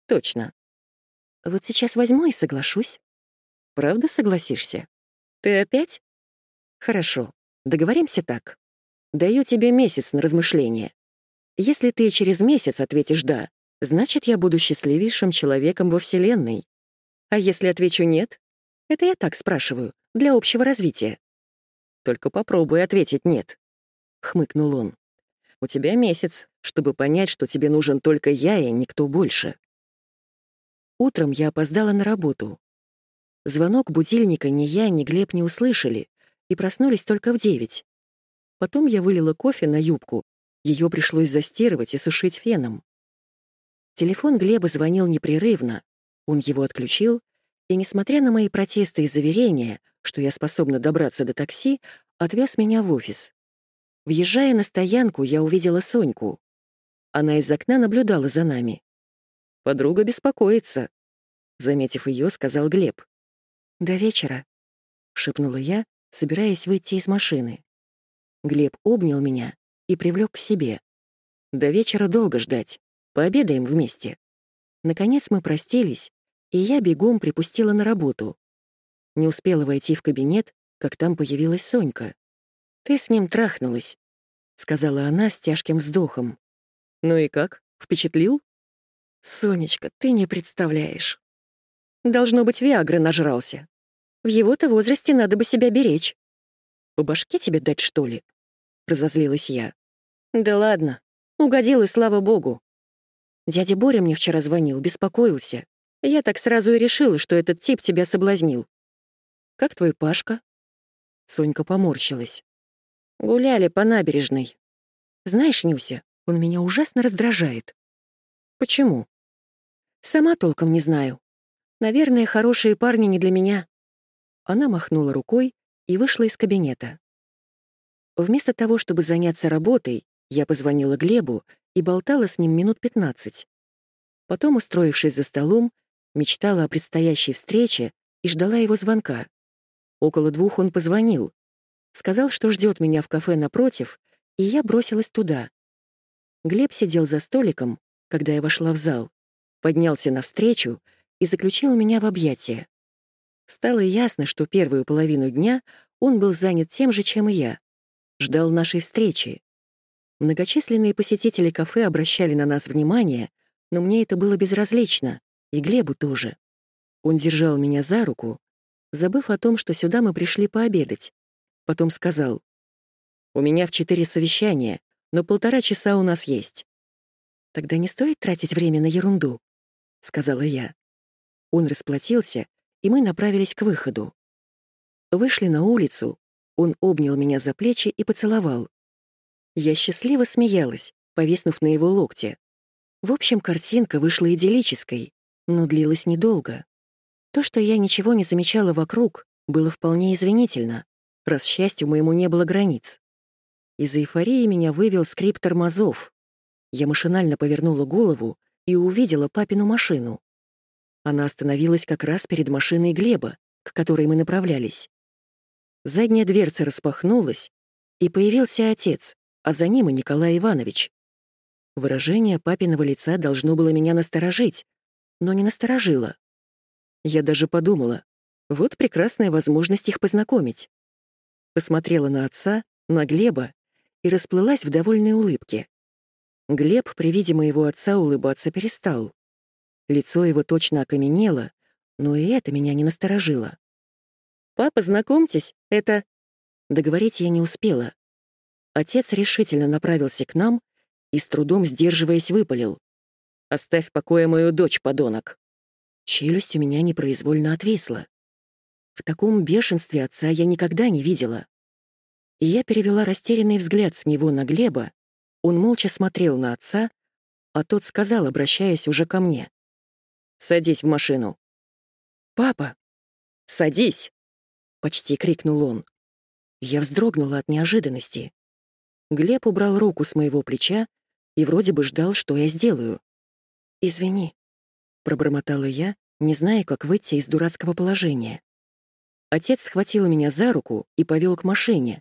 A: «Точно». «Вот сейчас возьму и соглашусь». «Правда согласишься? Ты опять?» «Хорошо, договоримся так. Даю тебе месяц на размышление. Если ты через месяц ответишь «да», значит, я буду счастливейшим человеком во Вселенной. А если отвечу «нет», это я так спрашиваю, для общего развития. Только попробуй ответить «нет». — хмыкнул он. «У тебя месяц, чтобы понять, что тебе нужен только я и никто больше». Утром я опоздала на работу. Звонок будильника ни я, ни Глеб не услышали и проснулись только в девять. Потом я вылила кофе на юбку, ее пришлось застирывать и сушить феном. Телефон Глеба звонил непрерывно, он его отключил, и, несмотря на мои протесты и заверения, что я способна добраться до такси, отвез меня в офис. Въезжая на стоянку, я увидела Соньку. Она из окна наблюдала за нами. «Подруга беспокоится», — заметив ее, сказал Глеб. «До вечера», — шепнула я, собираясь выйти из машины. Глеб обнял меня и привлек к себе. «До вечера долго ждать. Пообедаем вместе». Наконец мы простились, и я бегом припустила на работу. Не успела войти в кабинет, как там появилась Сонька. «Ты с ним трахнулась», — сказала она с тяжким вздохом. «Ну и как? Впечатлил?» «Сонечка, ты не представляешь. Должно быть, Виагры нажрался. В его-то возрасте надо бы себя беречь. По башке тебе дать, что ли?» — разозлилась я. «Да ладно. Угодил, и слава богу. Дядя Боря мне вчера звонил, беспокоился. Я так сразу и решила, что этот тип тебя соблазнил. Как твой Пашка?» Сонька поморщилась. Гуляли по набережной. Знаешь, Нюся, он меня ужасно раздражает. Почему? Сама толком не знаю. Наверное, хорошие парни не для меня. Она махнула рукой и вышла из кабинета. Вместо того, чтобы заняться работой, я позвонила Глебу и болтала с ним минут пятнадцать. Потом, устроившись за столом, мечтала о предстоящей встрече и ждала его звонка. Около двух он позвонил, Сказал, что ждет меня в кафе напротив, и я бросилась туда. Глеб сидел за столиком, когда я вошла в зал, поднялся навстречу и заключил меня в объятия. Стало ясно, что первую половину дня он был занят тем же, чем и я. Ждал нашей встречи. Многочисленные посетители кафе обращали на нас внимание, но мне это было безразлично, и Глебу тоже. Он держал меня за руку, забыв о том, что сюда мы пришли пообедать, Потом сказал, «У меня в четыре совещания, но полтора часа у нас есть». «Тогда не стоит тратить время на ерунду», — сказала я. Он расплатился, и мы направились к выходу. Вышли на улицу, он обнял меня за плечи и поцеловал. Я счастливо смеялась, повиснув на его локте. В общем, картинка вышла идиллической, но длилась недолго. То, что я ничего не замечала вокруг, было вполне извинительно раз счастью моему не было границ. Из эйфории меня вывел скрип тормозов. Я машинально повернула голову и увидела папину машину. Она остановилась как раз перед машиной Глеба, к которой мы направлялись. Задняя дверца распахнулась, и появился отец, а за ним и Николай Иванович. Выражение папиного лица должно было меня насторожить, но не насторожило. Я даже подумала, вот прекрасная возможность их познакомить. Посмотрела на отца, на Глеба и расплылась в довольной улыбке. Глеб при виде моего отца улыбаться перестал. Лицо его точно окаменело, но и это меня не насторожило. «Папа, знакомьтесь, это...» Договорить я не успела. Отец решительно направился к нам и, с трудом сдерживаясь, выпалил. «Оставь в покое мою дочь, подонок!» Челюсть у меня непроизвольно отвисла. В таком бешенстве отца я никогда не видела. И я перевела растерянный взгляд с него на Глеба, он молча смотрел на отца, а тот сказал, обращаясь уже ко мне. «Садись в машину». «Папа!» «Садись!» — почти крикнул он. Я вздрогнула от неожиданности. Глеб убрал руку с моего плеча и вроде бы ждал, что я сделаю. «Извини», — пробормотала я, не зная, как выйти из дурацкого положения. Отец схватил меня за руку и повел к машине,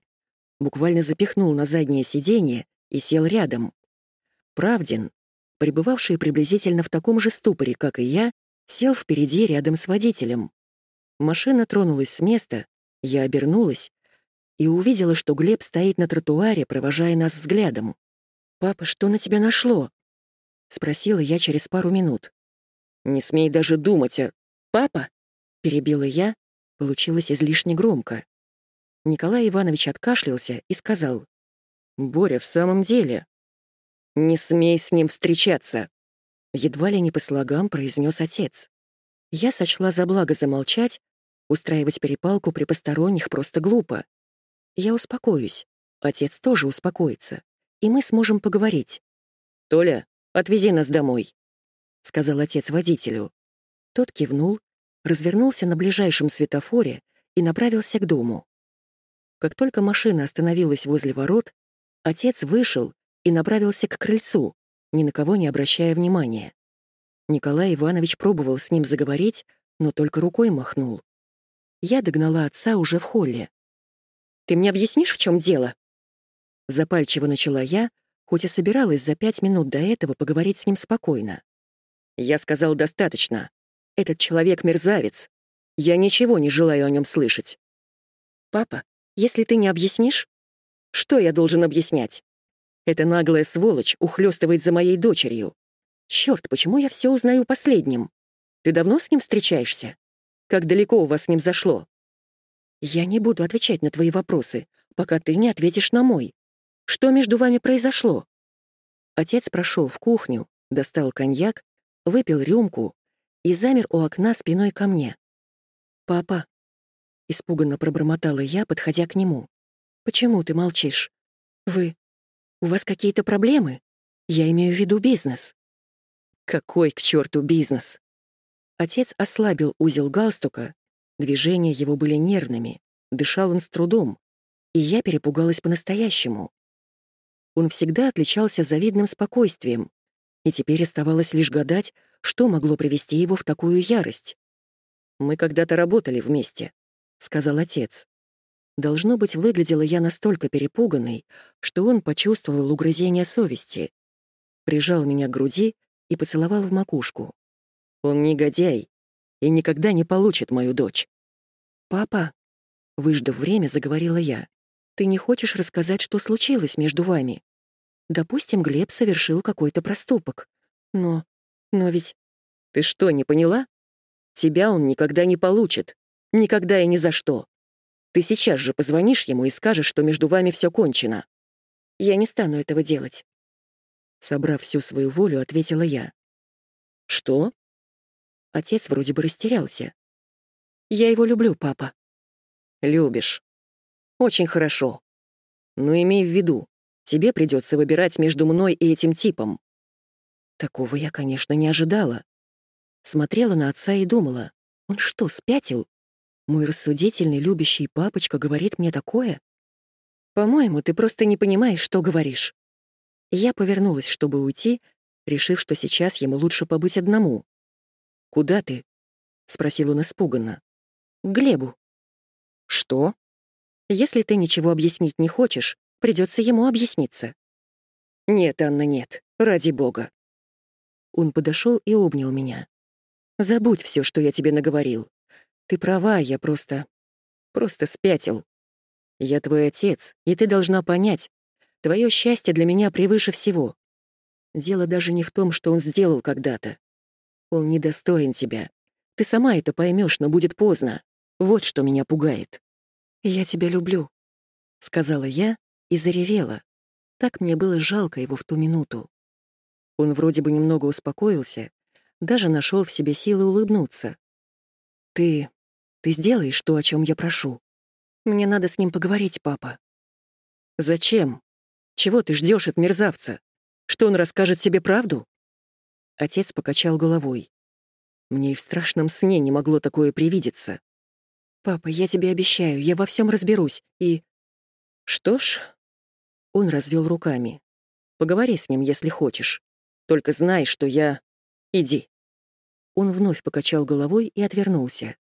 A: буквально запихнул на заднее сиденье и сел рядом. Правдин, пребывавший приблизительно в таком же ступоре, как и я, сел впереди рядом с водителем. Машина тронулась с места, я обернулась и увидела, что Глеб стоит на тротуаре, провожая нас взглядом. «Папа, что на тебя нашло?» — спросила я через пару минут. «Не смей даже думать о... Папа?» — перебила я, получилось излишне громко. Николай Иванович откашлялся и сказал. Боря в самом деле. Не смей с ним встречаться. Едва ли не по слогам произнес отец. Я сочла за благо замолчать, устраивать перепалку при посторонних просто глупо. Я успокоюсь, отец тоже успокоится, и мы сможем поговорить. «Толя, отвези нас домой», — сказал отец водителю. Тот кивнул, развернулся на ближайшем светофоре и направился к дому. Как только машина остановилась возле ворот, Отец вышел и направился к крыльцу, ни на кого не обращая внимания. Николай Иванович пробовал с ним заговорить, но только рукой махнул. Я догнала отца уже в холле. «Ты мне объяснишь, в чем дело?» Запальчиво начала я, хоть и собиралась за пять минут до этого поговорить с ним спокойно. Я сказал достаточно. Этот человек мерзавец. Я ничего не желаю о нем слышать. Папа, если ты не объяснишь, что я должен объяснять? Эта наглая сволочь ухлёстывает за моей дочерью. Чёрт, почему я все узнаю последним? Ты давно с ним встречаешься? Как далеко у вас с ним зашло? Я не буду отвечать на твои вопросы, пока ты не ответишь на мой. Что между вами произошло? Отец прошел в кухню, достал коньяк, выпил рюмку и замер у окна спиной ко мне. «Папа», — испуганно пробормотала я, подходя к нему. Почему ты молчишь? Вы... У вас какие-то проблемы? Я имею в виду бизнес. Какой к черту бизнес? Отец ослабил узел галстука, движения его были нервными, дышал он с трудом, и я перепугалась по-настоящему. Он всегда отличался завидным спокойствием, и теперь оставалось лишь гадать, что могло привести его в такую ярость. «Мы когда-то работали вместе», — сказал отец. Должно быть, выглядела я настолько перепуганной, что он почувствовал угрызение совести. Прижал меня к груди и поцеловал в макушку. Он негодяй и никогда не получит мою дочь. «Папа», — выждав время, заговорила я, «ты не хочешь рассказать, что случилось между вами? Допустим, Глеб совершил какой-то проступок. Но... но ведь... Ты что, не поняла? Тебя он никогда не получит. Никогда и ни за что. Ты сейчас же позвонишь ему и скажешь, что между вами все кончено. Я не стану этого делать. Собрав всю свою волю, ответила я. Что? Отец вроде бы растерялся. Я его люблю, папа. Любишь. Очень хорошо. Но имей в виду, тебе придется выбирать между мной и этим типом. Такого я, конечно, не ожидала. Смотрела на отца и думала, он что, спятил? Мой рассудительный, любящий папочка говорит мне такое? По-моему, ты просто не понимаешь, что говоришь. Я повернулась, чтобы уйти, решив, что сейчас ему лучше побыть одному. «Куда ты?» — спросил он испуганно. «К Глебу». «Что?» «Если ты ничего объяснить не хочешь, Придется ему объясниться. «Нет, Анна, нет. Ради бога». Он подошел и обнял меня. «Забудь все, что я тебе наговорил. Ты права, я просто... просто спятил. Я твой отец, и ты должна понять, твое счастье для меня превыше всего. Дело даже не в том, что он сделал когда-то. Он недостоин тебя. Ты сама это поймешь, но будет поздно. Вот что меня пугает. «Я тебя люблю», — сказала я и заревела. Так мне было жалко его в ту минуту. Он вроде бы немного успокоился, даже нашел в себе силы улыбнуться. «Ты... ты сделаешь то, о чем я прошу. Мне надо с ним поговорить, папа». «Зачем? Чего ты ждешь от мерзавца? Что он расскажет тебе правду?» Отец покачал головой. Мне и в страшном сне не могло такое привидеться. «Папа, я тебе обещаю, я во всем разберусь, и...» «Что ж...» Он развел руками. «Поговори с ним, если хочешь. Только знай, что я... Иди». Он вновь покачал головой и отвернулся.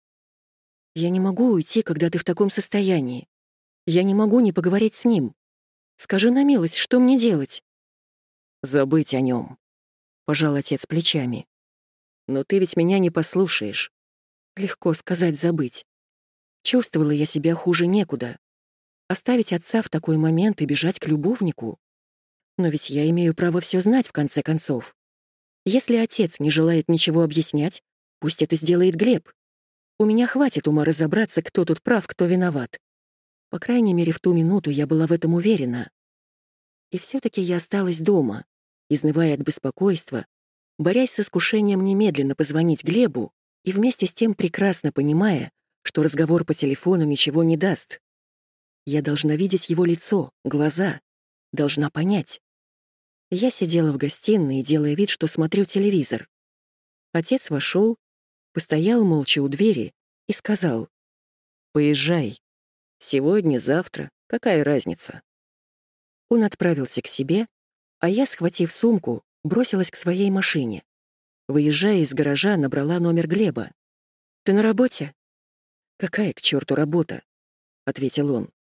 A: «Я не могу уйти, когда ты в таком состоянии. Я не могу не поговорить с ним. Скажи на милость, что мне делать?» «Забыть о нем», — пожал отец плечами. «Но ты ведь меня не послушаешь. Легко сказать «забыть». Чувствовала я себя хуже некуда. Оставить отца в такой момент и бежать к любовнику? Но ведь я имею право все знать, в конце концов. Если отец не желает ничего объяснять, пусть это сделает Глеб. У меня хватит ума разобраться, кто тут прав, кто виноват. По крайней мере, в ту минуту я была в этом уверена. И все таки я осталась дома, изнывая от беспокойства, борясь с искушением немедленно позвонить Глебу и вместе с тем прекрасно понимая, что разговор по телефону ничего не даст. Я должна видеть его лицо, глаза, должна понять. Я сидела в гостиной, делая вид, что смотрю телевизор. Отец вошел, постоял молча у двери и сказал, «Поезжай. Сегодня, завтра, какая разница?» Он отправился к себе, а я, схватив сумку, бросилась к своей машине. Выезжая из гаража, набрала номер Глеба. «Ты на работе?» «Какая к черту работа?» — ответил он.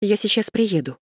A: «Я сейчас приеду».